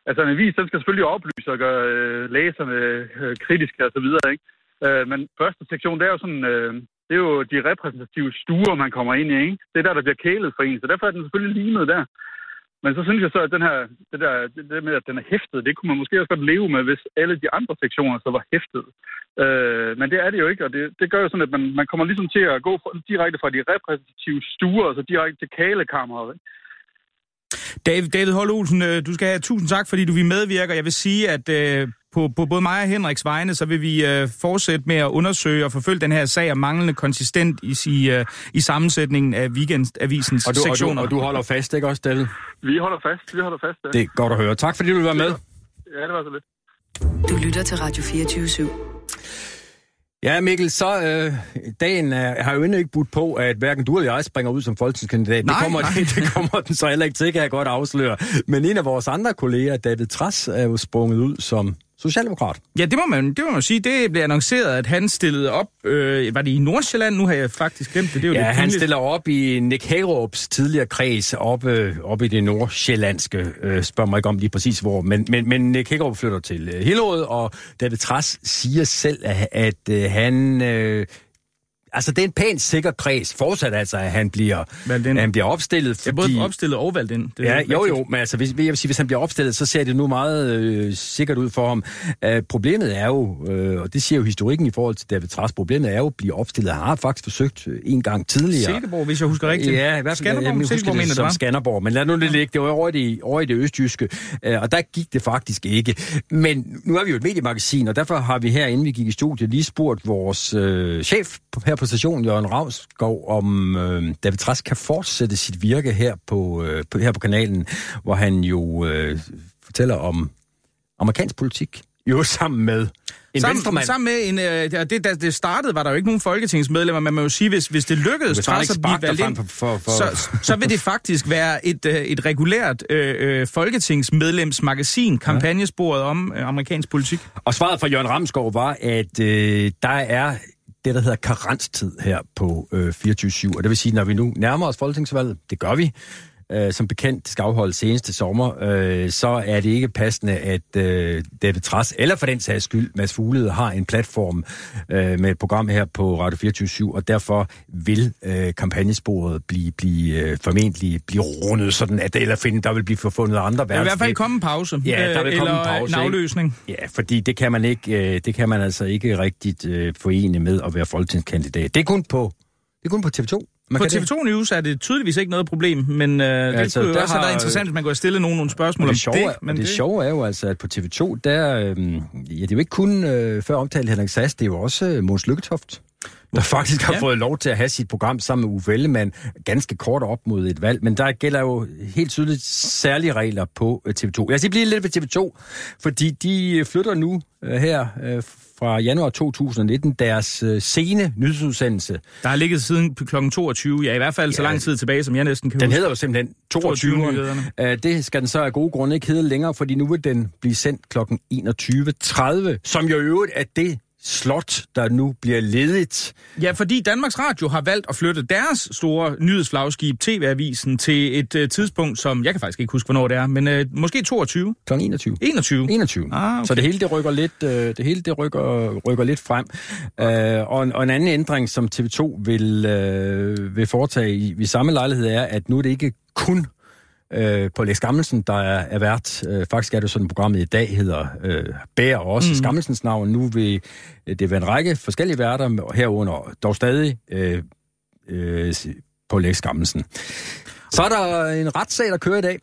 altså en avis, den skal selvfølgelig oplyse og gøre øh, læserne øh, kritiske og så videre, ikke? Øh, men første sektion, det er jo sådan, øh, det er jo de repræsentative stuer, man kommer ind i, ikke? Det er der, der bliver kælet for en, så derfor er den selvfølgelig limet der. Men så synes jeg så, at den her, det, der, det, det med, at den er hæftet, det kunne man måske også godt leve med, hvis alle de andre sektioner så var hæftet. Øh, men det er det jo ikke, og det, det gør jo sådan, at man, man kommer ligesom til at gå direkte fra de repræsentative stuer, og så direkte til kalekammeret. David, David Holt Olsen, øh, du skal have tusind tak, fordi du vil medvirke. Jeg vil sige, at øh, på, på både mig og Henriks vegne, så vil vi øh, fortsætte med at undersøge og forfølge den her sag om manglende konsistent i, i, øh, i sammensætningen af weekendavisens og du, sektioner. Og du, og du holder fast, ikke også, David? Vi holder fast, vi holder fast. Ja. Det er godt at høre. Tak fordi du vil være med. Ja, det var så lidt. Du lytter til Radio 24 /7. Ja, Mikkel, så øh, dagen er, har jo endnu ikke budt på, at hverken du eller jeg springer ud som folketingskandidat. Nej, det, kommer, nej. Det, det kommer den så heller ikke til, kan jeg godt afsløre. Men en af vores andre kolleger, David Tras, er jo sprunget ud som socialdemokrat. Ja, det må man, det må man sige. Det blev annonceret, at han stillede op. Øh, var det i Nordsjælland? Nu har jeg faktisk glemt det. det er jo Ja, lidt han stiller op i Nick Hagerups tidligere kreds oppe, oppe i det nordsjællandske. Øh, spørg mig ikke om lige præcis hvor. Men, men, men Nick Hagerup flytter til øh, Hillerød, og David Tras siger selv, at, at øh, han... Øh, Altså, det er en pænt sikker kreds. Fortsat altså, at han bliver, at han bliver opstillet, Ja, fordi... både opstillet og valgt ind. Det Ja, jo rigtigt. jo, men altså, hvis, jeg vil sige, hvis han bliver opstillet, så ser det nu meget øh, sikkert ud for ham. Uh, problemet er jo, øh, og det siger jo historikken i forhold til David Tras, problemet er jo at blive opstillet. Han har faktisk forsøgt øh, en gang tidligere. Silkeborg, hvis jeg husker rigtigt. Ja, i hvert fald, Skanderborg, jeg, jeg husker mener det det som var. Skanderborg, men lad nu det ligge. Det var over i det, over i det østjyske, øh, og der gik det faktisk ikke. Men nu er vi jo et mediemagasin, og derfor har vi her, inden vi gik i studiet, lige spurgt vores øh, chef her på stationen, Jørgen Ravsgaard, om øh, David Tras kan fortsætte sit virke her på, øh, på, her på kanalen, hvor han jo øh, fortæller om amerikansk politik, jo sammen med en sammen, venstremand. sammen med en, øh, ja, det, da det startede, var der jo ikke nogen folketingsmedlemmer. Man må jo sige, hvis, hvis det lykkedes Hvis ikke at blive valgt ind, for- for- for- så, så vil det faktisk være et, øh, et regulært øh, øh, folketingsmedlemsmagasin, kampagnesporet om øh, amerikansk politik. Og svaret fra Jørgen Ramskov var, at øh, der er det, der hedder karenstid her på øh, 24-7. Og det vil sige, når vi nu nærmer os folketingsvalget, det gør vi, øh, som bekendt skal afholdes seneste sommer, øh, så er det ikke passende, at øh, David Træs, eller for den sags skyld, Mads Fuglede, har en platform øh, med et program her på Radio 24 og derfor vil øh, kampagnesporet blive, blive øh, formentlig blive rundet sådan, at eller finde, der vil blive forfundet andre Der vil i hvert fald komme en pause. Ja, der vil øh, komme eller en pause, en ikke? Ja, fordi det kan man ikke, øh, det kan man altså ikke rigtigt øh, forene med at være folketingskandidat. Det er kun på, det er kun på TV2. Man På kan det. TV2 News er det tydeligvis ikke noget problem, men øh, det Altså, kunne jo der også have har- været interessant, hvis man kunne have stillet nogen nogle spørgsmål det, sjove, det. er- og det, det sjove er jo altså, at på TV2, der, øh, ja, det er jo ikke kun øh, før omtalt Henrik Sass, det er jo også øh, Måns Lykketoft, der faktisk har Ja. fået lov til at have sit program sammen med Uffe Ellemann ganske kort op mod et valg. Men der gælder jo helt tydeligt særlige regler på øh, TV2. Jeg skal blive lidt ved TV2, fordi de øh, flytter nu øh, her øh, fra januar 2019 deres øh, sene nyhedsudsendelse. Der har ligget siden kl. 22, ja i hvert fald så Ja. lang tid tilbage, som jeg næsten kan Den huske. hedder jo simpelthen 22 22. nyhederne. Uh, det skal den så af gode grunde ikke hedde længere, fordi nu vil den blive sendt kl. 21.30, som jo i øvrigt er det slot, der nu bliver ledigt. Ja, fordi Danmarks Radio har valgt at flytte deres store nyhedsflagskib, TV-avisen, til et uh, tidspunkt, som jeg kan faktisk ikke huske, hvornår det er, men uh, måske 22. Kl. 21. 21. 21. Ah, okay. Så det hele det rykker lidt, øh, det hele det rykker, rykker lidt frem. Øh, og, en, og en anden ændring, som TV2 vil, øh, vil foretage i, i samme lejlighed, er, at nu er det ikke kun øh, på Lex Gammelsen, der er, er vært. Øh, faktisk er det sådan, programmet i dag hedder øh, Bær og også mm. Skammelsens navn. Nu vil øh, det være en række forskellige værter, herunder dog stadig øh, øh, på Lex Gammelsen. Så er der en retssag, der kører i dag.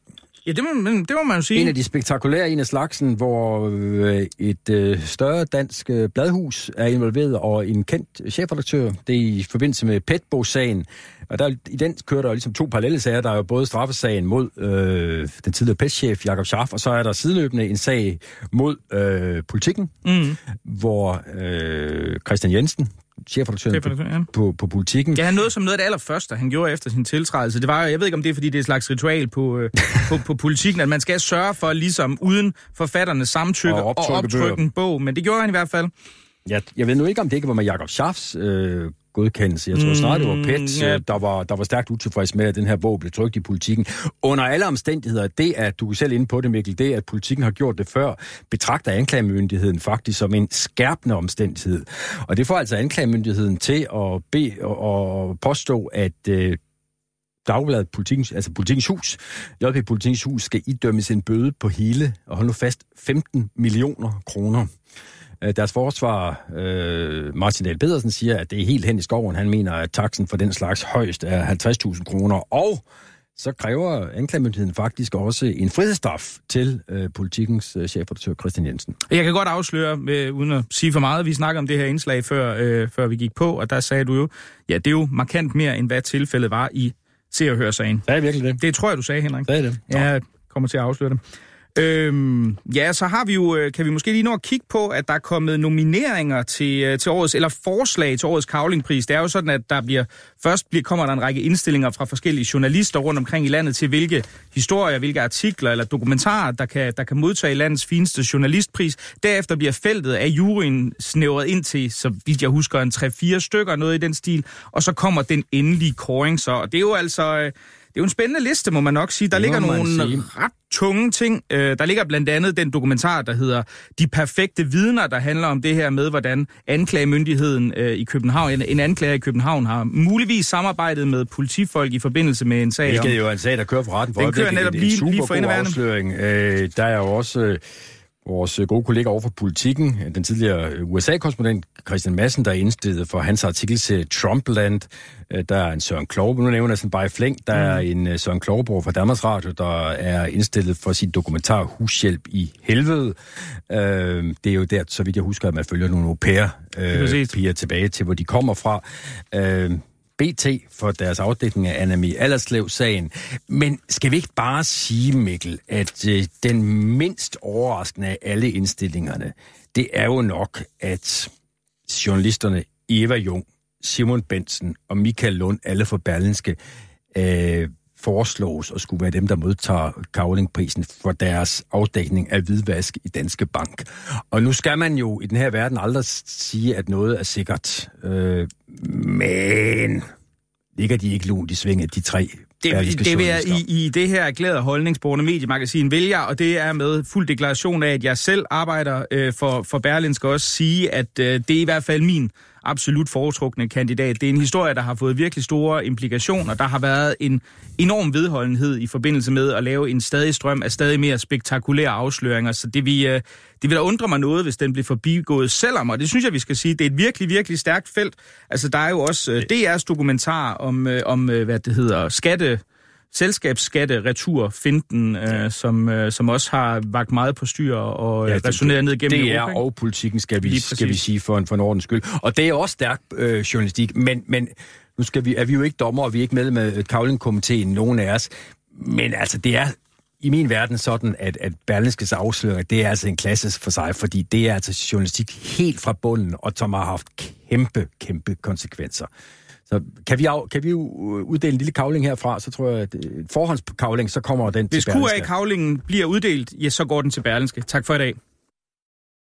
Ja, det må, det må man jo sige. En af de spektakulære, en af slagsen, hvor øh, et øh, større dansk øh, bladhus er involveret, og en kendt chefredaktør. Det er i forbindelse med Petbo-sagen. Og der, i den kører der ligesom to parallelle sager. Der er jo både straffesagen mod øh, den tidligere petchef Jakob Schaff, og så er der sideløbende en sag mod øh, politikken, Mm. hvor øh, Christian Jensen, chefredaktøren ja. på, på politikken, Ja, han nåede som noget af det allerførste, han gjorde efter sin tiltrædelse. Det var, jeg ved ikke, om det er, fordi det er et slags ritual på, øh, på, på politikken, at man skal sørge for, ligesom uden forfatternes samtykke Og og optrykke optrykke en bog. Men det gjorde han i hvert fald. Jeg, jeg ved nu ikke, om det ikke var med Jakob Schaffs øh, godkendelse. Jeg tror snart, det var Mm, PET, ja. øh, der, var, der var stærkt utilfreds med, at den her bog blev trykt i politikken. Under alle omstændigheder, det at du er selv inde på det, Mikkel, det at politikken har gjort det før, betragter anklagemyndigheden faktisk som en skærpende omstændighed. Og det får altså anklagemyndigheden til at bede og, og påstå, at øh, Dagbladet Politikens, altså Politikens Hus, JP Politikens Hus, skal idømmes en bøde på hele, og hold nu fast, 15 millioner kroner. Øh, Deres forsvar, øh, Martin Dahl Pedersen, siger, at det er helt hen i skoven. Han mener, at taksen for den slags højst er 50.000 kroner. Og så kræver anklagemyndigheden faktisk også en frihedsstraf til øh, politikens øh, chefredaktør Christian Jensen. Jeg kan godt afsløre, øh, uden at sige for meget, vi snakker om det her indslag, før, øh, før vi gik på, og der sagde du jo, ja, det er jo markant mere, end hvad tilfældet var i Se og Hør-sagen. Er det virkelig det? Det tror jeg, du sagde, Henrik. Er det? Jeg kommer til at afsløre det. Øhm, ja, så har vi jo, øh, kan vi måske lige nå at kigge på, at der er kommet nomineringer til, øh, til årets, eller forslag til årets kavlingpris. Det er jo sådan, at der bliver, først bliver, kommer der en række indstillinger fra forskellige journalister rundt omkring i landet til, hvilke historier, hvilke artikler eller dokumentarer, der kan, der kan modtage landets fineste journalistpris. Derefter bliver feltet af juryen snævret ind til, så vidt jeg husker, en 3-4 stykker, noget i den stil, og så kommer den endelige kåring så. Og det er jo altså... Øh, det er jo en spændende liste, må man nok sige. Der Det ligger nogle sige. ret tunge ting. Øh, der ligger blandt andet den dokumentar, der hedder De perfekte vidner, der handler om det her med, hvordan anklagemyndigheden øh, i København, en, en anklager i København, har muligvis samarbejdet med politifolk i forbindelse med en sag om... Hvilket jo er en sag, der kører for retten for Den kører netop lige- lige for indeværende. Øh, der er jo også øh, vores øh, gode kollega over for politikken, den tidligere øh, USA-korrespondent Christian Madsen, der er indstillet for hans artikel til Trumpland. Øh, Der er en Søren Kloge, nu nævner jeg sådan bare i flæng. Der er en øh, Søren Klogeborg fra Danmarks Radio, der er indstillet for sin dokumentar Hushjælp i helvede. Øh, Det er jo der, så vidt jeg husker, at man følger nogle au pair øh, piger tilbage til, hvor de kommer fra. BT for deres afdækning af Anami Allerslev-sagen. Men skal vi ikke bare sige, Mikkel, at øh, den mindst overraskende af alle indstillingerne, det er jo nok, at journalisterne Eva Jung, Simon Bensen og Michael Lund, alle for Berlinske, øh, foreslås at skulle være dem, der modtager Kavlingprisen for deres afdækning af hvidvask i Danske Bank. Og nu skal man jo i den her verden aldrig sige, at noget er sikkert. Øh, men ligger de ikke lunt i svinget, de tre det, det vil jeg i, i det her erklærede holdningsborende mediemagasin vil jeg, og det er med fuld deklaration af, at jeg selv arbejder øh, for, for Berlinske også sige, at øh, det er i hvert fald min absolut foretrukne kandidat. Det er en historie, der har fået virkelig store implikationer. Der har været en enorm vedholdenhed i forbindelse med at lave en stadig strøm af stadig mere spektakulære afsløringer. Så det vil, øh, det vil da undre mig noget, hvis den bliver forbigået selvom, og det synes jeg, vi skal sige, det er et virkelig, virkelig stærkt felt. Altså, der er jo også øh, DR's dokumentar om, øh, om hvad det hedder, skatte selskabsskatte finten øh, som, øh, som også har vagt meget på styr og ja, det- resoneret ned gennem det er Europa. og politikken, skal vi, skal vi sige for en, for en ordens skyld. Og det er også stærk øh, journalistik, men, men nu skal vi, er vi jo ikke dommer, og vi er ikke medlem af Kavling-komiteen, nogen af os. Men altså, det er i min verden sådan, at, at Berlingskes afsløringer, det er altså en klasse for sig, fordi det er altså journalistik helt fra bunden, og som har haft kæmpe, kæmpe konsekvenser. Så kan vi, af, kan vi jo uddele en lille kavling herfra, så tror jeg, at øh, forhåndskavling, så kommer den Hvis til Berlingske. QA-kavlingen bliver uddelt, ja, så går den til Berlinske. Tak for i dag.